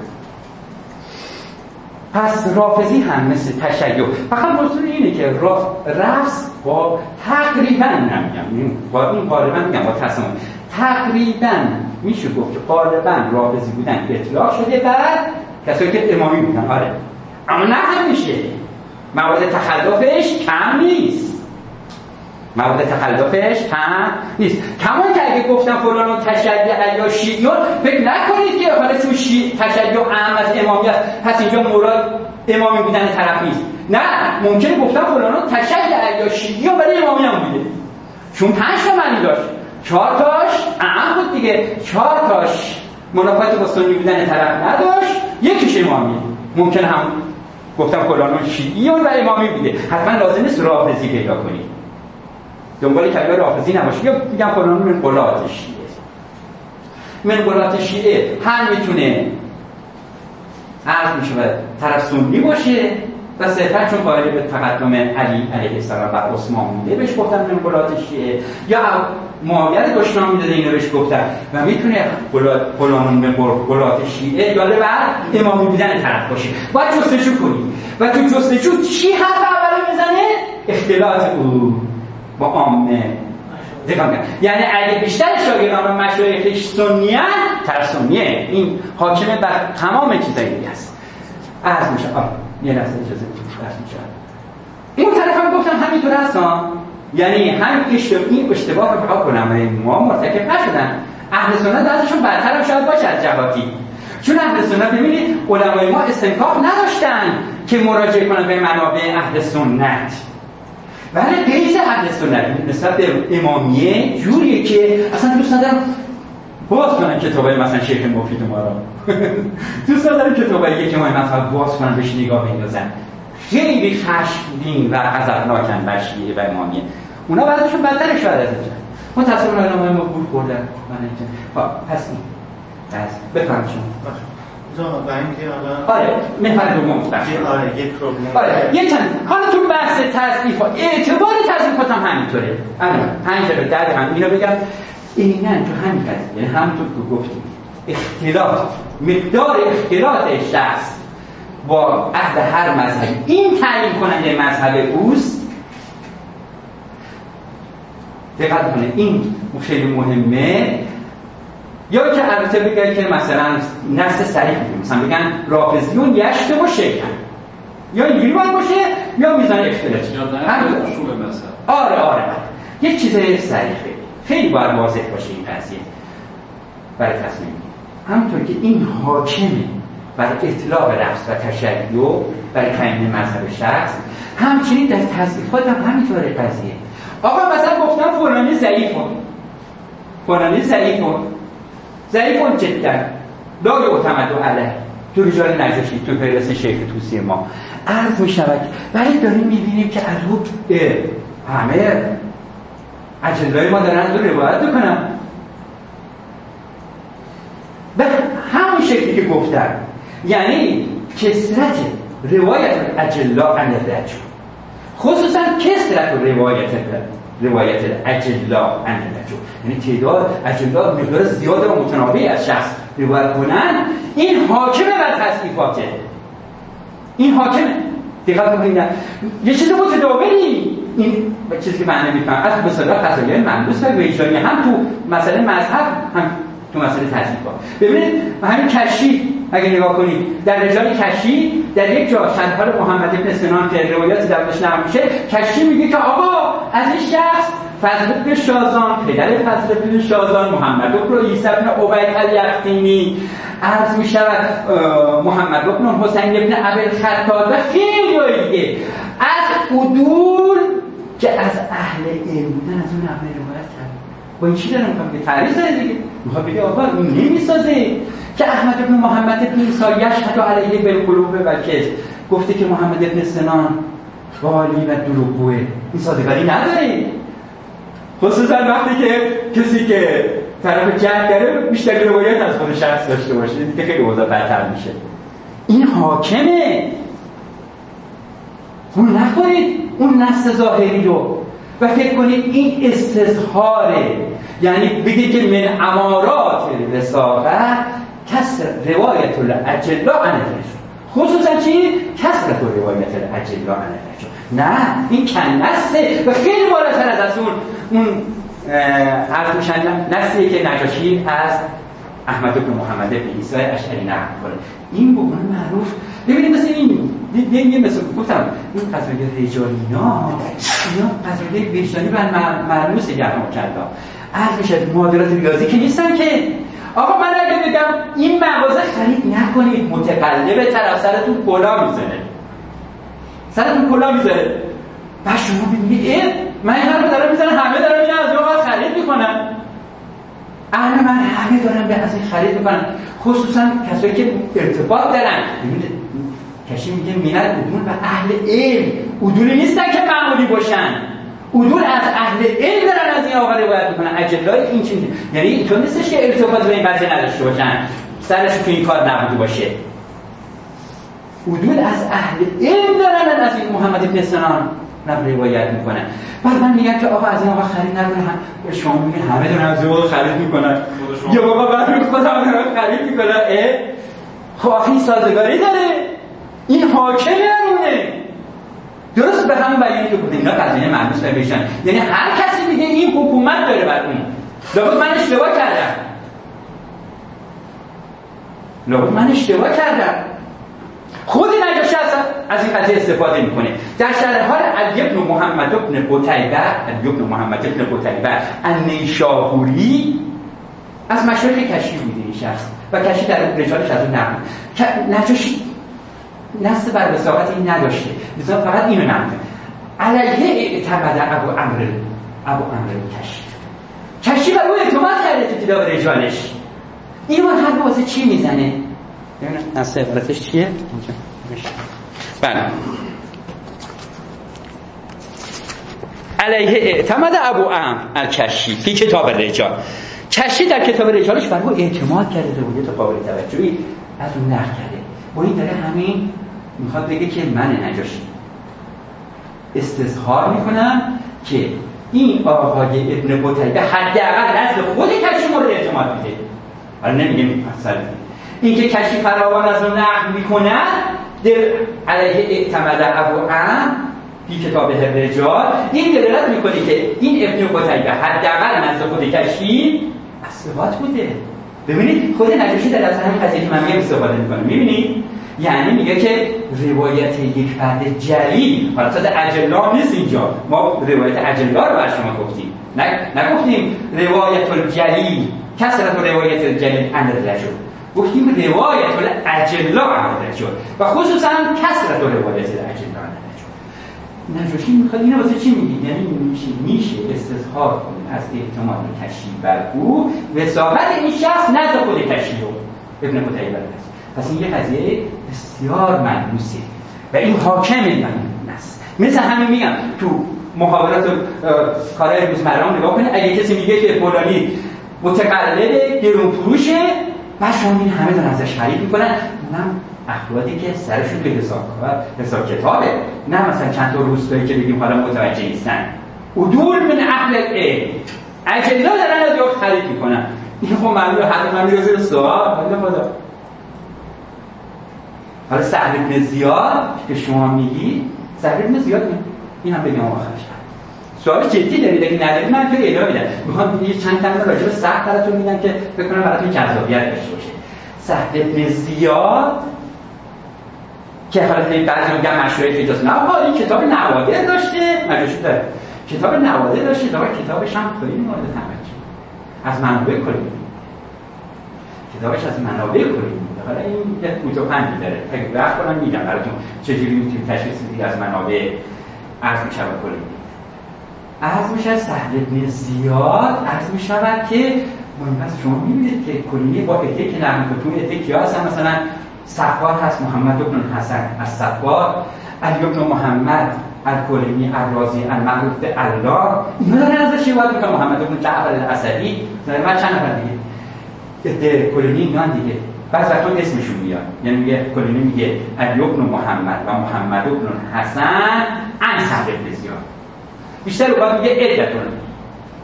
[SPEAKER 2] پس رافضی هم مثل تشیع. فقط موضوع اینه که رفض با تقریبا نمیگم با این غالبا میگم با تصمیم. تقریبا میشه گفت که غالبا رافضی بودن اطلاق شده بعد کسایی که امامی بودن. آره. اما نه همیشه. مواد تخلفش کم نیست. مواد تخلفش هم نیست. کما که اگه گفتم فلان تشیع یا شیعیون فکر نکنید که حالا چون شیع تشیع اهم از امامیت پس اینجا مراد امامی بودن طرف نیست. نه ممکنه گفتم فلان تشیع یا شیعیون ولی امامی هم بوده. چون پنج تا معنی داشت. چهار تاش اهم بود دیگه. چهار تاش منافات با سنی بودن طرف نداشت. یکیش امامی. ممکن هم گفتم فلان شیعیون و امامی بوده. حتما لازم نیست رافضی پیدا کنید. دنبال کلمه رافضی نباشه. یا میگم فلان من قلات شیعه من قلات شیعه هم می‌تونه عرض میشه طرف سنی باشه و صرفا چون قائل به تقدم علی علیه السلام و عثمان میده بهش گفتن من قلات شیعه یا معاویت دشنام می‌داده اینو بهش گفتن. و می‌تونه فلان به قلات شیعه یاله بر امامی بودن طرف باشه. باید جستجو کنی و تو جستجو چی حرف اولی می‌زنه؟ اختلاط او. با عامه یعنی اگه بیشتر شاگردان و مشایخش سنیان ترسونیه این حاکمه بر تمام چیزایی دیگه است عرض میشه. آه یه لحظه اجازه عرض میشه. اون طرف هم گفتم همینطور هستم یعنی هم این اشتباه رو فقط علمای ما مرتکب نشدن. اهل سنت ازشون برتر هم شاید باشه از جهاتی چون اهل سنت ببینید علمای ما استنکاف نداشتن که مراجعه کنن به منابع اهل سنت. ولی قیس اهل سنت نسبت به امامیه جوریه که اصلا دوست ندارم باز کنن کتابای مثلا شیخ مفید ما رو. *laughs* دوست ندارم کتابایی که ما مثلا باز کنن بهش نگاه بندازن. خیلی خشمگین و غضبناکن بر شیعه و امامیه. اونا بعضشون بدتر شاید از اینجا. متأسفانه علمای ما گول خوردن. من اینجا. پس این. بفرمایید
[SPEAKER 1] اینکه حالا
[SPEAKER 2] آره محور دوم
[SPEAKER 1] آره یک رو
[SPEAKER 2] آره یه چند حالا تو بحث ها اعتبار تصدیف هم همینطوره. الان پنج دقیقه ده هم اینو بگم. اینا تو همین قضیه یعنی همونطور که گفتیم. اختلاط مقدار اختلاط شخص با عهد هر مذهبی. این تعیین کننده مذهب اوست. دقت کنه این خیلی مهمه. یا که البته بگن که مثلا نص صریح بگیم مثلا بگن رافضیون یشت و شیکن یا اینجوری باید باشه یا میزان اختلاف. آره آره یک چیز صریحه خیلی باید واضح باشه این قضیه. برای تصمیم. همونطور که این حاکمه برای اطلاق رقص و تشیع برای تعیین مذهب شخص همچنین در تصدیفات هم همینطوره قضیه. آقا مثلا گفتم فلانی ضعیفون فلانی ضعیفون ضعیفون جدا لا یعتمد علیه. تو رجال نجاشی تو فهرست شیخ توسی ما. عرض می شود ولی داریم می‌بینیم که از او همه اجلای ما دارن از روایت بکنم به همون شکلی که گفتم یعنی کسرت روایت اجلا عن الرجل. خصوصا کسرت روایت روایت اجلا عن الرجل. یعنی تعداد اجلا مقدار زیاد و متناوبی از شخص روایت کنن این حاکمه بر تصنیفاته. این حاکمه. دقت کنید یه چیز متداولی. این چیزی که من نمیفهم. از به صلاح قضایای مندوس و وجدانی هم تو مسئله مذهب هم تو مسئله تصنیفات ببینید همین کشی اگه نگاه کنید در رجال کشی در یک جا شنفر محمد ابن سنان که روایات درش نقل میشه کشی میگه که آقا از این شخص فضل ابن شازان پدر فضل ابن شازان محمد ابن عیسی ابن عبید الیختینی عرض می شود محمد ابن حسین ابن عبد خطاب و خیلی دیگه. از عدول که از اهل علم بودن از اون نقل روایت با این چی دارم می‌خوام؟ که تعریف داره دیگه. می‌خواد بگه آقا نمی‌سازه که احمد ابن محمد ابن عیسی یشهد علیه بالقلوب و کذب گفته که محمد ابن سنان خالی و دروغگوه این سازگاری نداره. خصوصا وقتی که کسی که طرف جنگ داره بیشتر روایت از خود شخص داشته باشه. دیگه خیلی اوضاع بدتر میشه. این حاکمه. اون نخورید اون نص ظاهری رو. و فکر کنید این استظهاره یعنی بگید که من امارات رساقت کسر روایت الاجلا عن خصوصا چی؟ کسرت روایت الاجلا عن نه این کنسته و خیلی بالاتر از اون اون عرض میشن نسلی که نجاشی از احمد بن محمد بن عیسی اشعری نقل کنه این به عنوان معروف. ببینید مثل این یه مثل گفتم این قضایه رجالی اینا قضایه وجدانی بر مرموز گرم کرده عرض میشه معادلات ریاضی که نیستن که. آقا من اگه بگم این مغازه خرید نکنید متقلب طرف سرتون کلا می‌زنه. سرتون کلا می‌زنه. و شما ببینید من این رو دارم می‌زنم همه دارم می‌زنم از باید خرید می‌کنن. اهل من همه دارم به از این خرید می‌کنن. خصوصا کسایی که ارتباط دارن. کشی میگه میاد ادول و اهل علم. ادولی نیستن که معمولی باشن. ادول از اهل علم دارن از این آقا روایت می‌کنن. اجلای این چیزی. یعنی اینطور نیستش که ارتباط به این قضیه نداشته باشن. سرش تو این کار نبوده باشه. ادول از اهل علم دارن از این محمد ابن نقل روایت می‌کنن بعد من میگم که آقا از این آقا خرید نکنه هم شما میگن همه دارن از این خرید می‌کنن یا بابا بعد خودم خرید می‌کنن اه؟ خب سازگاری داره. این حاکم درونه. درست به همون بیانی که بوده اینا قضیه مرموز بشن یعنی هر کسی میگه این حکومت داره بر اون. لابد من اشتباه کردم. لابد من اشتباه کردم. خود نجاشی از این قضیه استفاده می‌کنه. در شرح حال علی ابن محمد ابن قتیبه علی ابن محمد ابن قتیبه النیشابوری از مشایخ کشی بوده این شخص. و کشی در رجالش از اون نقل نجاشی نص بر وساقت این نداشته. مثلا فقط اینو نقل علیه اعتمد ابو امر ابو امر کشی کشی بر او اعتماد کرده تو کتاب رجالش. اینو حرف واسه چی می‌زنه؟ نص عبارتش چیه؟ بله. علیه اعتمد ابو ام الکشی فی کتاب رجال کشی در کتاب رجالش بر او اعتماد کرده رویت قابل توجهی. از اون نقل کرده. و این داره همین می‌خواد بگه که من نجاشی. استظهار می‌کنم که این آقای ابن قتیبه حداقل نزد خود کشی مورد اعتماد میده. حالا نمیگه مثلا اینکه کشی فراوان از اون نقل می‌کنن در علیه اعتمد ابو ام فی کتاب رجال این دلالت می‌کنه که این ابن قتیبه حداقل نزد خود کشی اثبات بوده. ببینید خود نجاشی در اصل همین قضیه که من میگم استفاده می‌کنه. می‌بینید یعنی میگه که روایت یک فرد جلی حالا تا اجلا نیست اینجا. ما روایت اجلا رو بر شما گفتیم. نگفتیم روایت الجلی کسرت روایت جلیل عن الرجل گفتیم روایت الاجلا عن الرجل و خصوصا کسرت روایت الاجلا عن الرجل نجاشی می‌خواد اینو واسه چی میگید یعنی میشه میشه استظهار کنیم از احتمال کشی بر او وساقت این شخص نزد خود رو. ابن قتیبه است. پس این یه قضیه بسیار ملموسه. و این حاکم من است. مثل همه میگم تو محاورات کارهای روزمره نگاه کنید اگه کسی میگه که فلانی متقلد گرون فروشه بعد شما این همه دارن ازش خرید می‌کنن. اونم افرادی که سرشون به حساب حساب کتابه. نه مثلا چند تا روستایی که بگیم حالا متوجه نیستن. عدول من اهل العلم. اجلا دارن از یاد خرید می‌کنن. این خب معلومه من میگه زیر سوال؟ خدا. حالا سهل ابن زیاد که شما میگی سهل ابن زیاد این هم بگم آخرش. سوال جدی دارید اگه ندارید من تو ادامه میدم. می‌خوام یه چند کلمه راجع به سخت براتون میدم که فکر کنم براتون جذابیت داشته باشه. سهل ابن زیاد که حالا بعضی میگن مشروع فیدوس. نه این کتاب نوادر داشته. مجوشی داره کتاب نوادر داشته. داره کتابش هم خیلی مورد توجه. از منابع کلی. کتابش از منابع کلی. حالا این یه کوتاه داره. اگه وقت کنم میگم براتون. چجوری می‌تونید تشخیص بدید از منابع عرض می‌شود کلی. عرض میشه سهل ابن زیاد عرض می‌شود که پس شما می‌بینید که کلی با اته که نرم کتون اته کیا هستن؟ مثلا صفار هست محمد ابن حسن از صفار علی ابن محمد الکلینی الرازی المعروف به الله اینا دارن ازش روایت می‌کنن. محمد ابن جعفر الاسدی من چند نفر دیگه؟ ده کلینی اینا دیگه. بعض وقتا اسمشون میاد. یعنی میگه کلینی میگه علی ابن محمد و محمد ابن حسن ان سهل ابن بیشتر اوقات میگه عدتون.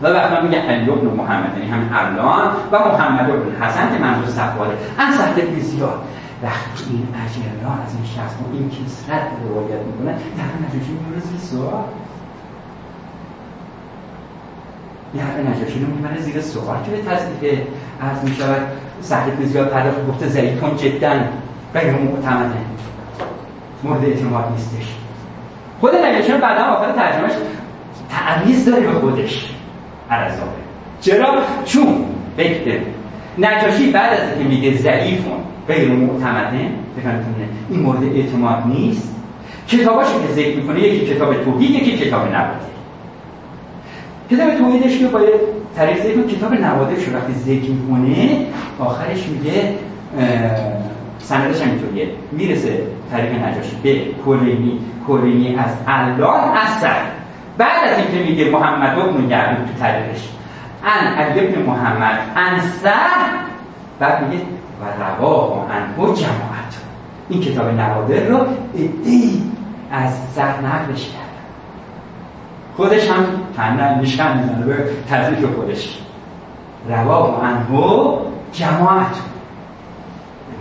[SPEAKER 2] و وقتا میگه علی ابن محمد یعنی همین الان. و محمد ابن حسن که منظور صفواله ان سهل زیاد. وقتی این اجرا از این شخص با این کسرت روایت می‌کنه در نجاشی می‌بره سوال. یه نجاشی رو می‌بره زیر سوال. که به تصدیق عرض می‌شود سهل زیاد پرداخت گفته زیتون جدا. غیر معتمده. مورد اعتماد نیستش. خود نجاشی بعدا آخر ترجمهش تعویض داره به خودش عرضابه چرا؟ چون فکر نجاشی بعد از که میگه ضعیفون غیر معتمده این مورد اعتماد نیست. کتاباشو که ذکر می‌کنه یکی کتاب توحید یکی کتاب نواده کتاب توحیدش که باید طریق ذکر کتاب نواده شو وقتی ذکر می‌کنه آخرش میگه سندش اینطوریه می‌رسه طریق نجاشی به کلینی. کلینی از الله اثر بعد از اینکه میگه محمد ابن یعقوب تو طریقش. ان علی ابن محمد انصر بعد میگه و رواه انهو جماعت. این کتاب نوادر رو ادهی از سر نقلش کرد خودش هم تنن نشن می‌زنه به خودش. رواه انهو جماعت.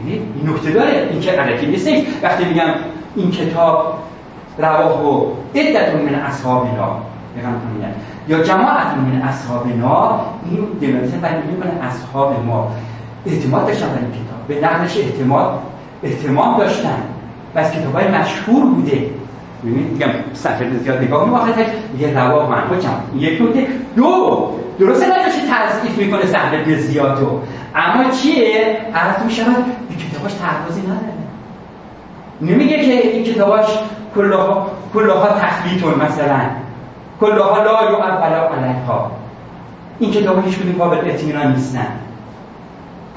[SPEAKER 2] این نکته داره. این که علکی نیست. وقتی میگم این کتاب رواه و عدتون من اصحابنا یا جماعت من اصحابنا این دلالت بر می‌کنه اصحاب ما. اعتماد داشتن این کتاب. به نقلش اعتماد احتمام داشتن. و از کتاب های مشهور بوده. ببینید میگم صفحه زیاد نگاه می آخر یه روا من. یک نکته. دو درسته نداشته تضعیف می‌کنه به زیادو. اما چیه؟ عرض می شود این کتاباش تعرضی نداره. نمیگه که این کتاباش کلاها کلاها تخلیطون مثلا. کلاها لا یو اولا علیها. این کتاب هیچ کدوم قابل اطمینان نیستن.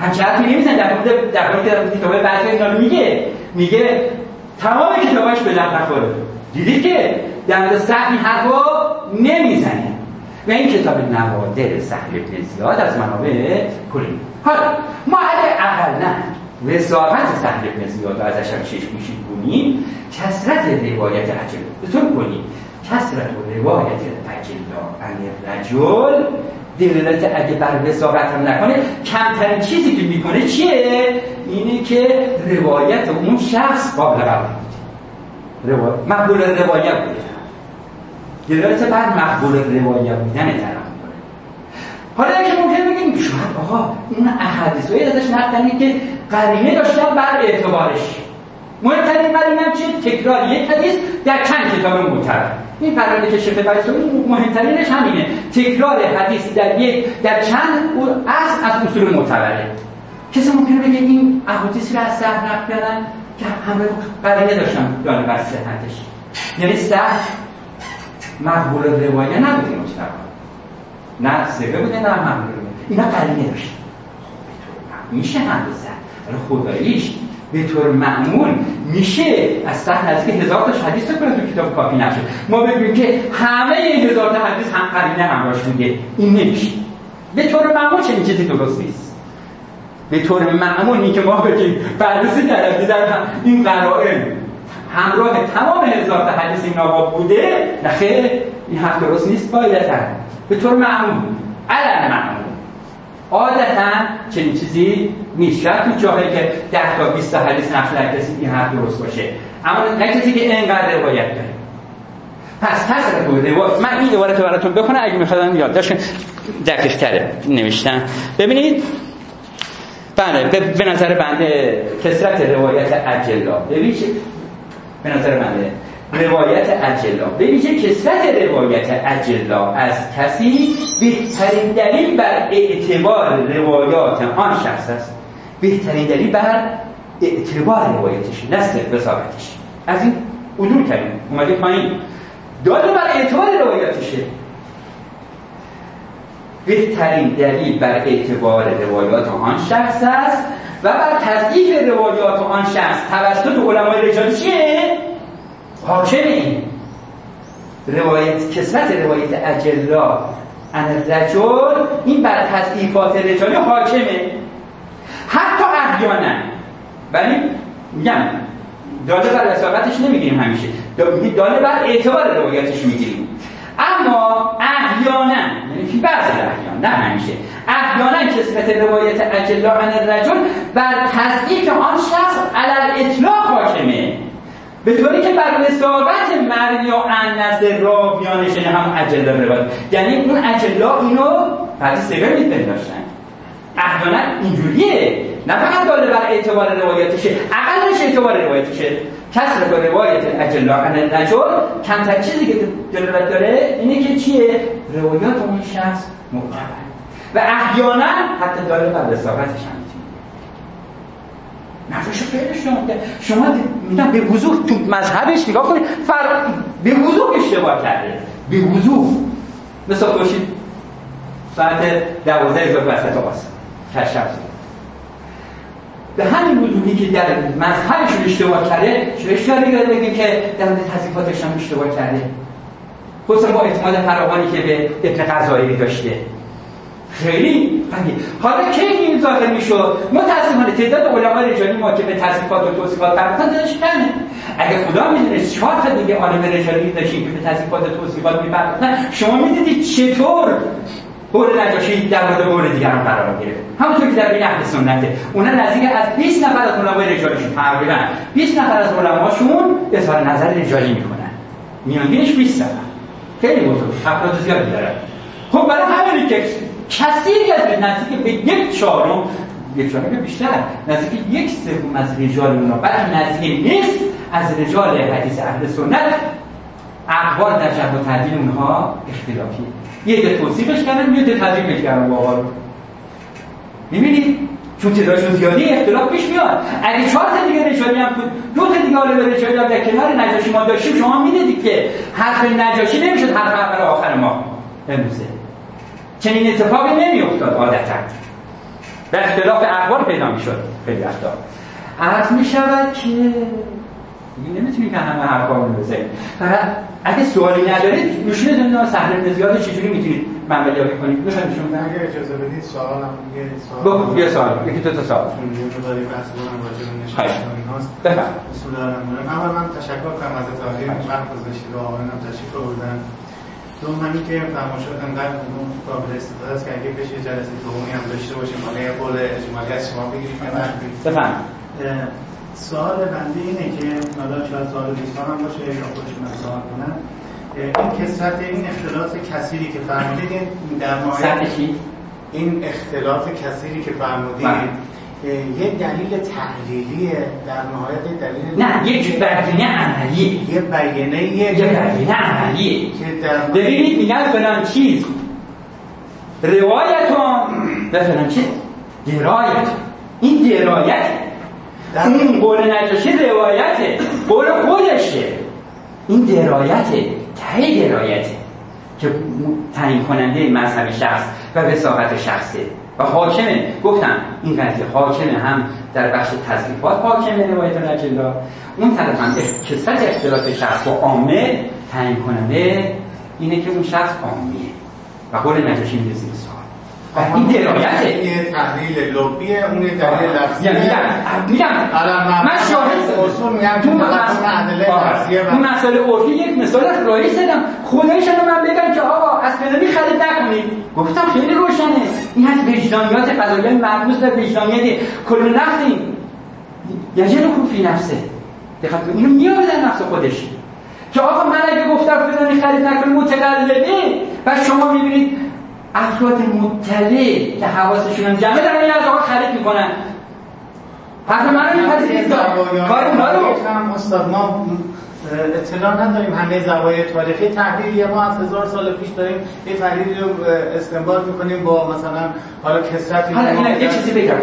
[SPEAKER 2] همچه حرفی نمیزن در مورد در مورد کتاب بعضی اینا میگه. میگه تمام کتاباش به درد نخوره. دیدید که در مورد این حرفا نمی‌زنه. و این کتاب نوادر سهل ابن زیاد از منابع کلی. حالا ما اگه اقل نه. وساقت سهل ابن زیاد رو ازش هم چشم میشید کنیم کسرت روایت عجل بطور کنیم. کسرت و روایت عجل عن رجل. دلالت اگه بر وساقت هم نکنه کمترین چیزی که می‌کنه چیه؟ اینه که روایت اون شخص قابل قبول روایت مقبول روایت بوده دلالت بر مقبول روایت بودن طرف. حالا که ممکن بگیم شاید آقا اون احادیث های ازش نقدنی که قرینه داشتن بر اعتبارش. مهمترین قرینه چیه تکرار. یک حدیث در چند کتاب معتبر. این قرینه که شیخ فیصلی مهمترینش همینه. تکرار حدیث در یک در چند اصل از اصول معتبره. کسی ممکنه بگه این احادیثی رو از سهر نقل کردن که همه قرینه داشتن دانه بر صحتش. یعنی سهر مقبول روایه نبوده مطلقا نه سبه بوده نه مقبول اینا قرینه داشت میشه هم بزن خداییش به طور معمول میشه از صح نزدیک هزار تا حدیث کنه تو کتاب کافی نشه ما بگیم که همه هزار تا حدیث هم قرینه همراهش بوده این نمیشه. به طور معمول چنین چیزی درست نیست. به طور معمول این که ما بگیم بررسی کردیم در این قرائن. همراه تمام هزار تا حدیث این آقا بوده نخیر این حرف درست نیست باید به طور معمول علم معمول. عادتا چنین چیزی نیست. شاید تو جاهایی که 10 تا 20 تا حدیث نقل کسی این حرف درست باشه. اما نه کسی که اینقدر روایت داره. پس پس روایت من این عبارت براتون بکنم اگه میخوادم یادداشت دقیق تره نوشتم ببینید بله به نظر بنده کسرت روایت اجلا ببینید به نظر بنده روایت اجلا به ویژه کسرت روایت اجلا از کسی بهترین دلیل بر اعتبار روایات آن شخص است. بهترین دلیل بر اعتبار روایتش نه صرف از این عدول کردیم. اومده پایین. داده بر اعتبار روایتشه بهترین دلیل بر اعتبار روایات آن شخص است و بر تضعیف روایات آن شخص توسط علمای رجال چیه؟ حاکم این. روایت کسرت روایت اجلا ان رجل این بر تضعیفات رجالی حاکمه. حتی احیانا. ولی میگم داله بر اصابتش نمی‌گیریم همیشه. داله بر اعتبار روایتش می‌گیریم. اما احیانا یعنی بعضی احیان نه همیشه. احیانا کسرت روایت اجلا ان رجل بر تصدیق آن شخص علل اطلاق حاکمه. به طوری که بر رسالت مرمی و ان نزد راویانش یعنی هم اجلا روایت. یعنی اون اجلا اینو بعد سبب میپنداشتن. احیانا اینجوریه. نه فقط داله بر اعتبار روایتشه اقلش اعتبار روایتشه. کسر به روایت اجلا عن نجل کمتر چیزی که دلالت داره اینه که چیه؟ روایات اون شخص معتبر و احیانا حتی داله بر رسالتش هم نظرش خیلی شما شما میگم به وضوح تو مذهبش نگاه کنید. فرق به وضوح اشتباه کرده. به وضوح. مثل باشید ساعت دوازده هزار وسط آسان کشف به همین وضوحی که در مذهبشون اشتباه کرده چه اشتباه دیگه بگیم که در تذیفاتش هم اشتباه کرده؟ خصوصا با اعتماد فراوانی که به ابن قضایی داشته. خیلی؟ قوی حالا کی این ظاهر می‌شد؟ متاسفانه تعداد علمای رجالی ما که به تصریفات و توصیفات پرداختن داشت کمه اگه خدا می‌دونست چهار تا دیگه عالم رجالی داشتیم که به تصریفات و توصیفات میپرداختن شما می‌دیدید چطور بور نجاشی در مورد بور دیگران قرار گرفت همونطور که در بین اهل سنته. اونا نزدیک از 20 نفر از علمای رجالیشون تقریبا. 20 نفر از علماشون اظهار نظر رجالی می‌کنن. میانگینش 20 نفر. خیلی بزرگ. افراد زیادی دارن خب برای همین که کثیری از نزدیک به یک چهارم یک چهارم بیشتر نزدیک یک سوم از رجال اونا بعد نزدیک نیست از رجال حدیث اهل سنت اقوال در جمع و تعدیل اونها اختلافی. یه ده توصیفش کردن یه ده تضعیفش کردن با رو. می‌بینید چون تعدادشون زیادی اختلاف پیش میاد. اگه چهار تا دیگه رجالی هم بود دو تا دیگه عالم رجالی هم در کنار نجاشی ما داشتیم شما می‌دیدید که حرف نجاشی نمی‌شد حرف اول آخر ما. امروزه. چنین اتفاقی نمیافتاد عادتا. و اختلاف اقوال پیدا می‌شد خیلی وقتا. عرض می شود که نمی‌تونی که همه حرفا رو بزنید فقط اگه سوالی ندارید نشون نمی‌دونم سهل زیاد چجوری می‌تونید منبع کنید؟ می‌خواید نشون بدم
[SPEAKER 1] اگه اجازه بدید سوال هم یه سوال.
[SPEAKER 2] بگو یه سوال یکی دو تا سوال.
[SPEAKER 1] چون داری بحث کنم راجع به
[SPEAKER 2] خواهش.
[SPEAKER 1] نشستن ایناست.
[SPEAKER 2] بفرم
[SPEAKER 1] اصول دارم اول من تشکر کنم از تاخیر وقت گذاشتید و آقایان تشریف آوردن. دوم همین که فرمایشات انقدر قابل استفاده است که اگه بشه جلسه دومی هم داشته باشیم حالا یه قول اجمالی از شما بگیریم نقدی
[SPEAKER 2] بفرم
[SPEAKER 1] سوال بنده اینه که حالا شاید سوال دوستان هم باشه یا خودشون هم سوال کنن این کسرت این اختلاط کثیری که فرمودید این در
[SPEAKER 2] چی؟
[SPEAKER 1] این اختلاط کثیری که فرمودید
[SPEAKER 2] بله.
[SPEAKER 1] یه دلیل تحلیلی در نهایت دلیل
[SPEAKER 2] نه یک بیانه عملی
[SPEAKER 1] یه بیانه
[SPEAKER 2] یه بیانه عملی
[SPEAKER 1] که در
[SPEAKER 2] ببینید میگن فلان چیز؟ روایتون. و فلان چیز درایت این درایت اون قول نجاشی روایته. قول خودشه. این درایته ته درایته که تعیین کننده مذهب شخص و وساقت شخصه. و حاکمه. گفتم این قضیه حاکمه هم در بخش تضریفات حاکمه روایت نجلا. اون طرف هم کسرت اختلاف شخص و عامه تعیین کننده اینه که اون شخص عامیه. و قول نجاشی سوال. این درایته
[SPEAKER 1] یه تحلیل لبیه اون یه دلیل لفظیه
[SPEAKER 2] میگم میگم من شاهد
[SPEAKER 1] اصول میگم تو
[SPEAKER 2] مسئله عرفی یک مثال رایی زدم خدایش من بگم که آقا از فلانی خرید نکنید گفتم خیلی روشنه این از وجدانیات قضایی مرموز به وجدانیت کل نفس این یجل خوب فی نفسه دقت کنید اینو میاره در نفس خودش که آقا من اگه گفتم فلانی خرید نکنید متقلبه و شما می‌بینید افراد مطلع که حواسشون هم جمعه دارن این از آقا خرید می‌کنن. حرف من رو میپذیرید. کار اونا رو
[SPEAKER 1] استاد ما اطلاع نداریم. همه زوایای تاریخی تحلیلی ما از هزار سال پیش داریم. یه تحلیلی رو استنباط می‌کنیم با مثلا حالا کسرتی
[SPEAKER 2] حالا اینا یه چیزی بگم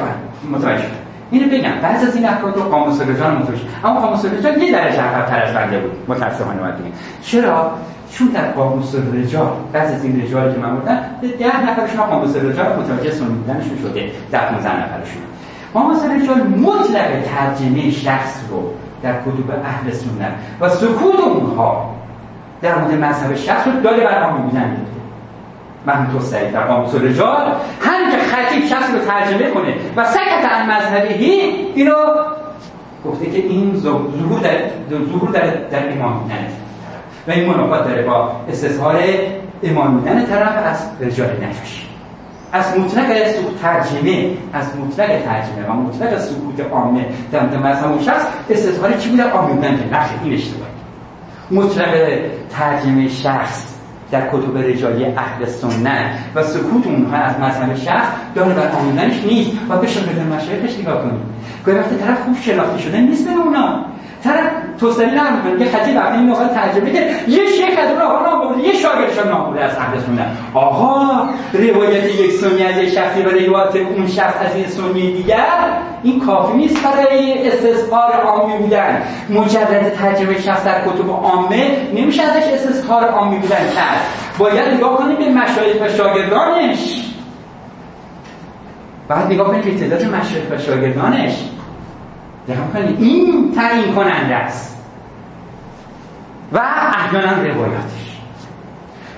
[SPEAKER 2] متوجه. اینو بگم بعضی از این افراد رو قاموس رجال متوجه اما قاموس رجال یه درجه عقب‌تر از بنده بود متأسفانه باید بگم. چرا؟ چون در قاموس رجال بعضی از این رجالی که من بودم ده نفرشون قاموس رجال متوجه سنی شده ده 15 نفرشون. قاموس رجال مطلق ترجمه شخص رو در کتب اهل سنت و سکوت اونها در مورد مذهب شخص رو داره بر آن می‌بینن. محمود توسعی در قاموس رجال هم که خطیب شخص رو ترجمه کنه و سکت عن مذهبی اینو گفته که این ظهور در ظهور در, در امام بودن و این منافات داره با استظهار امام بودن طرف از رجال نجاشی. از مطلق سکوت ترجمه از مطلق ترجمه و مطلق سکوت عامه در مذهب اون شخص استظهار چی بوده؟ عامه بودن که نخیر این اشتباهی مطلق ترجمه شخص در کتب رجالی اهل سنت. و سکوت اونها از مذهب شخص داره بر آموزنش نیست. و به شاگرد مشایخش نگاه کنید گاهی وقتی طرف خوب شناخته شده نیست به اونا. طرف توسعه نمی‌کنه یه خطیب وقتی این موقع ترجمه کرد یه شیخ از اونها نام برده یه شاگردش نام برده از اهل سنت آقا روایت یک سنی از یک شخصی و روایت اون شخص از این سنی دیگر. این کافی نیست برای استظهار عامی بودن. مجرد ترجمه شخص در کتب عامه نمیشه ازش استظهار عامی بودن کرد. باید نگاه کنیم به مشایخ و شاگردانش. بعد نگاه کنیم به تعداد مشایخ و شاگردانش. نگاه کنیم این تعیین کننده است. و احیانا روایاتش.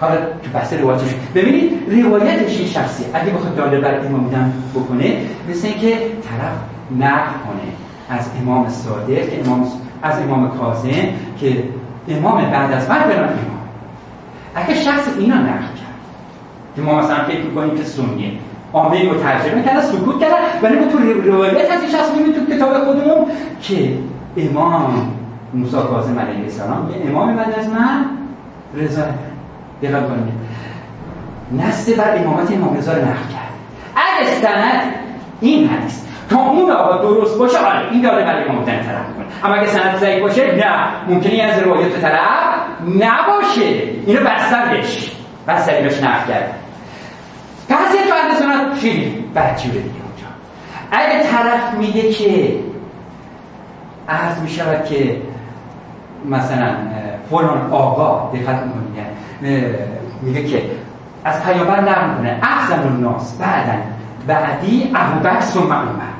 [SPEAKER 2] حالا تو بحث روایتش ببینید روایتش این شخصی اگه بخواد داله بر امام بودن بکنه مثل اینکه طرف نقل کنه. از امام صادق که امام از امام کاظم که امام بعد از من برن امام. اگه شخص اینا نقل کرد که ما مثلا فکر می‌کنیم که سنیه. عامه رو ترجمه کرده سکوت کرده ولی ما تو روایت از شخص می‌بینیم تو کتاب خودمون که امام موسی کاظم علیه السلام یه امام بعد از من رضا دقت کنید. نسل بر امامت امام رضا رو نقل کرد. اگه سند این حدیث. تا اون آقا درست باشه آره این داره برای امام بودن طرف می‌کنه. اما اگه سند ضعیف باشه نه. ممکنه از روایت طرف نباشه. اینو بستر بهش بستری بهش نقل کرد. بعضی تو خیلی بدجوره دیگه اونجا اگه طرف میگه که عرض می‌شود که مثلا فلان آقا دقت می‌کنید میگه که از پیامبر نقل می‌کنه افضل الناس بعدا بعدی ابوبکر ثم عمر.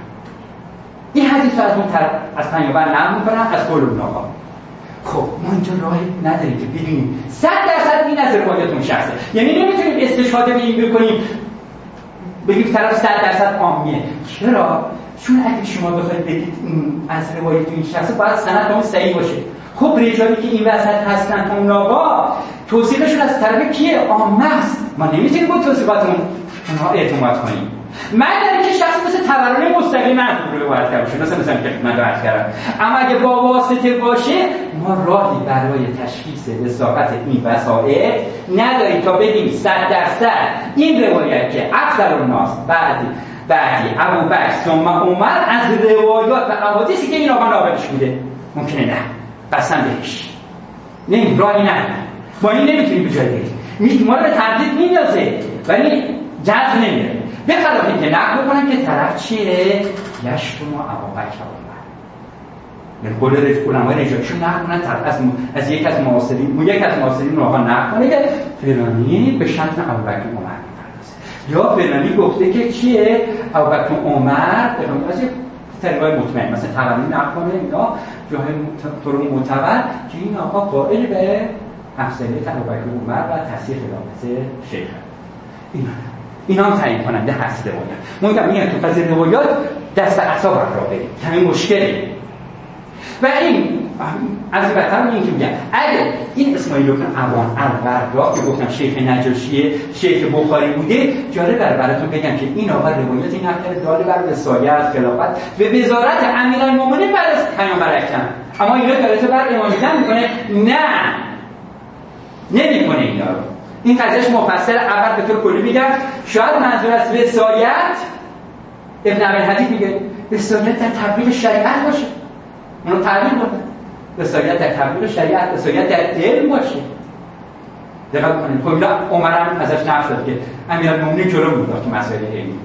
[SPEAKER 2] این حدیث از اون طرف از پیامبر نقل می‌کنن از فلان آقا. خب ما اینجا راهی نداریم که ببینیم. صد درصد این از روایت اون شخصه. یعنی نمی‌تونیم استشهاد به این بکنیم. بگیم طرف صد درصد عامیه چرا؟ چون اگه شما بخواید بگید از روایت این شخصه باید سند همون صحیح باشه. خب رجالی که این وسط هستن اون آقا توصیفشون از طرف کیه؟ عامه است. ما نمی‌تونیم با توصیفاتون اونها اعتماد کنیم من در اینکه شخص مثل تورم مستقیم من رو روایت کرده مثل مثلا که من روایت کردم. اما اگه با واسطه باشه ما راهی برای تشخیص وساقت این وسائل نداریم تا بگیم صد درصد. این روایت که اکثر الناس بعد بعدی ابو بکر ثم عمر از روایات و حوادثی که این آقا نابلش بوده ممکنه نه. قسم بهش. نه راهی نه. با این نمی‌تونیم به جای بریم ما رو به تردید میندازه. ولی جذب نمیره به خلاف اینکه نقل بکنن که طرف چیه؟ یشتم و ابوبکر یعنی قول علمای کنن؟ طرف از, از یک از معاصرین یک از معاصرین نقل کنه که فلانی به شرط ابوبکر عمر یا فلانی گفته که چیه؟ ابوبکر عمر از یک طریقای مطمئن مثلا نقل کنه اینا جای طور معتبر که این آقا قائل به افضلیت ابوبکر عمر و تاثیر خلافت شیخ اینا اینا هم تعیین کننده هست روایت ما میگم تو فضل روایات دست اعصاب را بریم. کمی مشکلی. و این از بدتر این که میگم اگه این اسماعیل بن عوان الوردا که گفتم شیخ نجاشیه شیخ بخاری بوده جالب بر براتون بگم که این آقا روایت این نقل داره بر وصایت خلافت و وزارت امیرالمومنین بعد از پیامبر اکرم. اما اینا داره بر امامیتن می‌کنه نه. نمی‌کنه اینا رو. این قضیهش مفصل اول به طور کلی میگم. شاید منظور از وصایت ابن عبد الحدید میگه وصایت در تبلیغ شریعت باشه. اونو تعبیر کنه. وصایت در شریعت وصایت در علم باشه. دقت کنید. خب اینا عمر هم ازش نقل شد که امیرالمومنین جلو می‌داد که مسائل علمی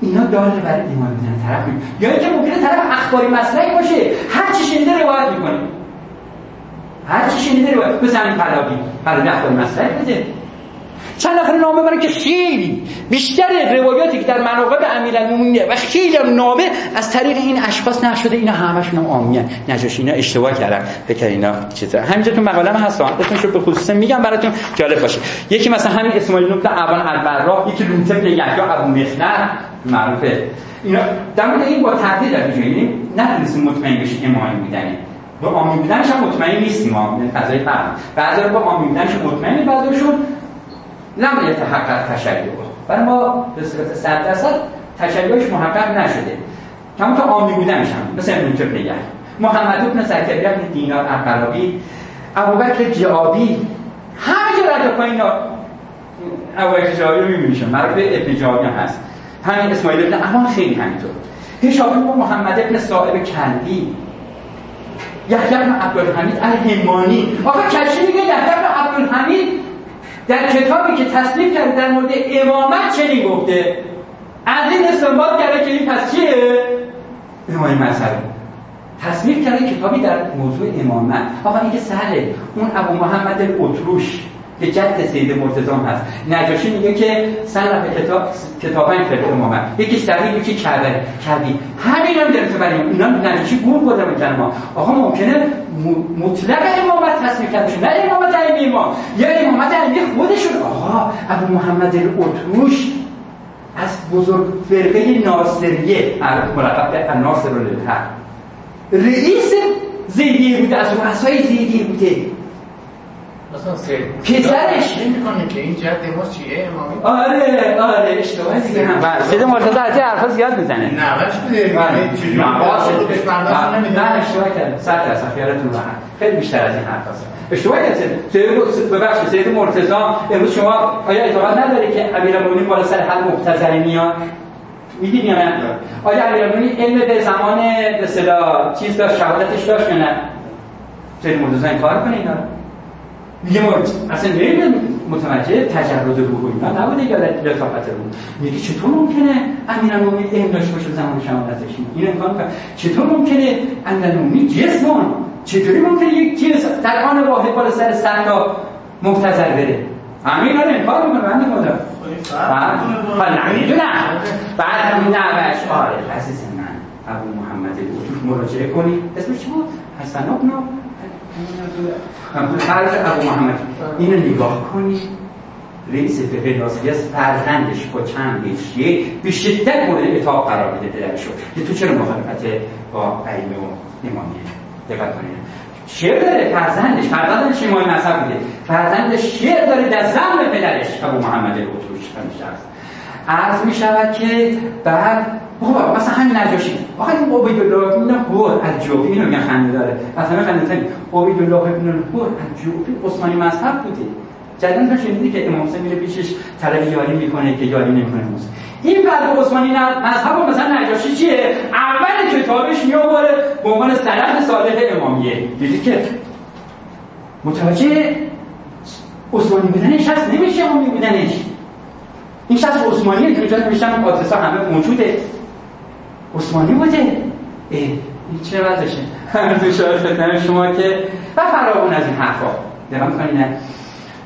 [SPEAKER 2] اینا داره برای ایمان می‌زنن طرف. یا اینکه ممکنه طرف اخباری مسئله باشه هر چی شنیده روایت می‌کنه. هر چی شنیده مثل همین پلاوی. پلاوی اخباری مسئله بده. چند نفر نامه برن که خیلی بیشتر روایاتی که در مناقب امیرالمومنین و خیلی هم نامه از طریق این اشخاص نقل شده اینا همشون هم آمیان نجاشی اینا اشتباه کردن. فکر اینا چیزا همینجا تو مقاله هم هست اسمش رو به خصوص میگم براتون جالب باشه. یکی مثلا همین اسماعیل بن ابان البرا یکی لوط بن یحیی ابو مخنر معروفه. اینا در مورد این با تردید در میگیم نه مطمئن بشی امام بودنی با آمین بودنش هم مطمئن نیستیم. ما فضای فرق بعضی با آمین بودنش مطمئنی بعضیشون لم یتحقق تشیع برای ما به صورت صد درصد تشیعش محقق نشده. کما تا عامی بودنش هم. مثل ابن تبلیه محمد ابن زکریا بن دینار القرابی ابوبکر جعابی همه جا رد پایین ابوبکر جعابی رو میبینیشون معروف ابن جعابی هم هست. همین اسماعیل ابن امان خیلی همینطور. هشام با محمد ابن صاحب کلبی یحیی بن عبدالحمید الهمانی. آقا کشی میگه یحیی بن عبدالحمید در کتابی که تصنیف کرده در مورد امامت چنین گفته. از این استنباط کرده که این پس چیه؟ امام مذهبی تصنیف کرده کتابی در موضوع امامت. آقا این که سهله. اون ابو محمد الاتروش که جد سید مرتضام هست. نجاشی میگه که سن کتاب کتابن فقه امامت یکی صحیح یکی کعبه. کعبی. همین هم داره تو برای اینا نجاشی گول بوده می‌کنه ما آقا ممکنه مطلق امامت تصمیه کرده نه امامت علمی ما یا امامت علمی خودشون. آقا ابو محمد الاتروش از بزرگ فرقه ناصریه. ملقب به ناصر رئیس زیدیه بوده از رؤسای زیدیه بوده. پسرش.
[SPEAKER 1] نمی‌کنه که این جد ما چیه؟ امامی؟
[SPEAKER 2] آره آره اشتباه دیگه. هم بله سید مرتضی از حرفا زیاد می‌زنه.
[SPEAKER 1] نه ولی چی بله.
[SPEAKER 2] نه اشتباه کرد صد درصد خیالتون راحت. خیلی بیشتر از این حرف هست اشتباه کرد سید ببخشید سید مرتضی امروز شما آیا اعتقاد نداره که امیرالمومنین بالا سر حد مبتذلی میاد؟ می‌دید یا نه؟ آیا امیرالمومنین علم به زمان به اصطلاح چیز داشت شهادتش داشت یا نه؟ سید مرتضی این کار کنه اینا میگه ما اصلا نمی‌دونم متوجه تجرد روح اینا نبوده یا لطافت روح میگه چطور ممکنه امیرالمومنین علم داشته باشه زمان شهادتش این امکان چطور ممکنه امیرالمومنین جسمون چطوری ممکنه یک چیز در آن واحد بالا سر صد تا مختزر بره همه اینا انکار می‌کنه بنده خدا. بعد نمی‌دونم بعد همین نوش آره عزیز من ابو محمد مراجعه کنی. اسمش چی بود؟ حسن ابن حرف ابو محمد. اینو نگاه کنی. رئیس فقه ناصری از فرزندش با چند بیشیه به شدت مورد اتاق قرار بده پدرشو که تو چرا مخالفت با قیمه و امامیه دقت کنید. شعر داره فرزندش. فرزندش امام مذهب بوده. فرزندش شعر داره در زم پدرش. ابو محمد الاتروش است عرض می شود که بعد بابا مثلا همین نجاشی. آقا این عبید الله ابن هور الجوفی اینو میگن خنده داره. مثلا خنده تری عبید الله ابن هور الجوفی عثمانی مذهب بوده. جدیدا شنیدی که امام حسین میره پیشش طلب یاری می‌کنه که یاری نمی‌کنه موسی این بعد عثمانی نه مذهب مثلا نجاشی چیه؟ اول کتابش میآوره به عنوان سند صالح امامیه. دیدی که متوجه عثمانی بودنش هست؟ نمیشه امامی بودنش این شخص عثمانیه که اینجا نمیشتن آدرسا همه موجوده. عثمانی بوده. این چه وضعشه تو شاید خدمت شما که و فراغون از این حرفا. دقیقا کنی نه.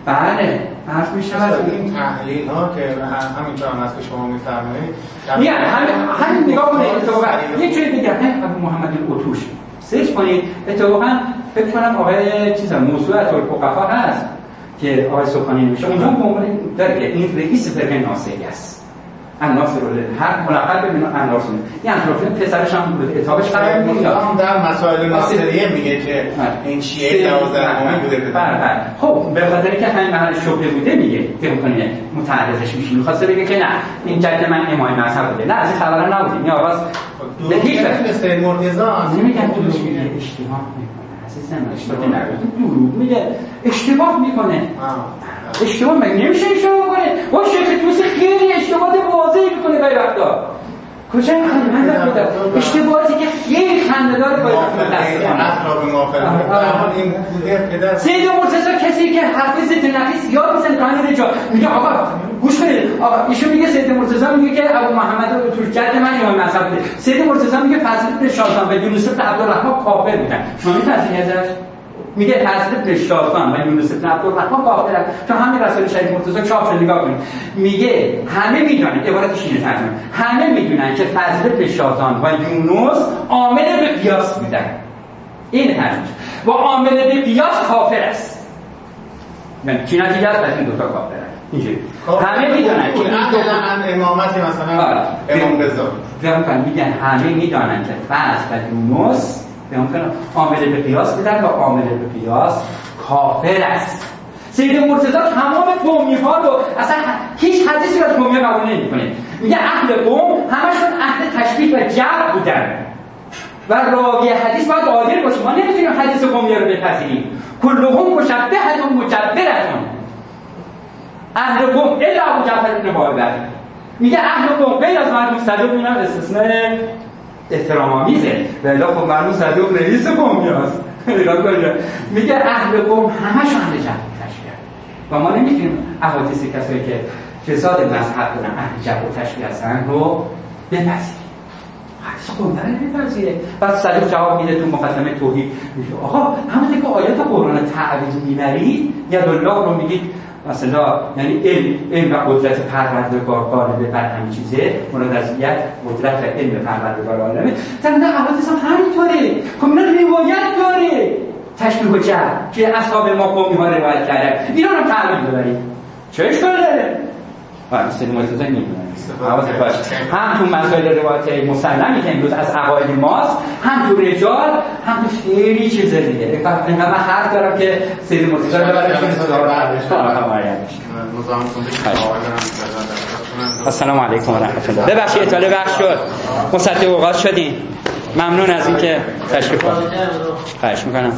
[SPEAKER 2] بله حرف می شود
[SPEAKER 1] این تحلیل ها که همینجا هم از که شما میفرمایید
[SPEAKER 2] میگن همین نگاه کنید اتفاقا یه جوری دیگه هم ابو محمد الاتوش. سرچ کنید اتفاقا فکر کنم آقای چیزا موضوعات الفقها هست که آقای سبحانی نمیشه اونجا به عنوان داره که این رئیس فرقه ناصری است. اناصر هر ملقب به اناصر این اناصر پسرش هم بود اتابش قرار
[SPEAKER 1] می‌گیره هم در مسائل ناصریه میگه که این شیعه دوازدهمی بوده
[SPEAKER 2] بله بله. خب به خاطر که همین محل شبهه بوده میگه فکر کنه متعرضش میشه می‌خواسته بگه که نه این جد من امام مذهب بوده. نه از این خبرا نبوده. این آواز
[SPEAKER 1] به هیچ وجه مرتضی.
[SPEAKER 2] نمیگن تو میگه؟ اشتباه عزیزم اشتباه نکنه. دروغ میگه اشتباه می‌کنه. اشتباه مگه نمیشه اشتباه کنه با شیخ توسی خیلی اشتباهات واضحی می‌کنه وقتا کجا این خیلی بودم اشتباهاتی که خیلی خنده‌دار گاهی وقتا دست سید مرتضی کسی که حرف ضد نفیس یاد می‌زنه. تو همین جا. میگه آقا گوش کنید آقا ایشون میگه سید مرتضی میگه که ابو محمد رو تو جد من امام مذهب سید مرتضی میگه فضل بن شاهزان و یونس عبدالرحمن کافر بودن. شما می‌تونید ازش میگه حضرت بن و یونس بن عبدالرحمن کافرن چون همین رسول شریف مرتضی چاپ شده نگاه کنید. میگه همه می‌دونن عبارتش اینه ترجمه همه می‌دونن که فضل بن و یونس عامل به قیاس بودن. این ترجمه و عامل به قیاس کافر است. من چی نتیجه است این دو تا کافر اینجوری. همه می‌دونن که این
[SPEAKER 1] دو امامت مثلا آره. امام رضا.
[SPEAKER 2] میگن همه می‌دونن که فضل و یونس کنم عامل به قیاس بدن و عامل به قیاس کافر است. سید مرتضی تمام قومی ها رو اصلا هیچ حدیثی از قومی قبول نمی‌کنه. میگه اهل قوم همشون اهل تشبیه و جبر بودن. و راوی حدیث باید عادل باشه. ما نمی‌تونیم حدیث قومی رو بپذیریم. کلهم مشبهتون مجبرتون. اهل قوم الا ابو جعفر بن میگه اهل قوم غیر از مردم صدوق اینا استثناء احترام آمیزه ولی خب معلوم صدوق رئیس قومی هست. *laughs* میگه اهل قوم همش اهل جبر تشبیه و ما نمی‌تونیم احادیث کسایی که فساد مذهب دارن اهل جبر و تشبیه هستن رو بپذیریم. حدیث قوم نمیپذیره بعد صدوق جواب میده تو مقدمه توحید. میگه آقا همونطور که آیات قرآن تعویض می‌برید یا الله رو میگید مثلا یعنی علم علم و قدرت پروردگار غالبه بر همین چیزه. منادزیت قدرت علم پروردگار عالمه در نه حوادث هم همینطوره. خب اینا روایت داره. تشبیه و که اصحاب ما قومی ها روایت کردن. اینا رو تعلیم ببرید. چه اشکال داره؟ سید مرتضی می‌دونن هم تو مسائل روایت مسلمی که امروز از عقاید ماست هم تو رجال هم تو خیلی چیز دیگه. اینقدر من حرف دارم که سید مرتضی رو ببرم السلام علیکم و رحمت الله ببخشید اطلاع بخش شد. مصدق اوقات شدین. ممنون از اینکه تشریف آوردید خواهش می‌کنم.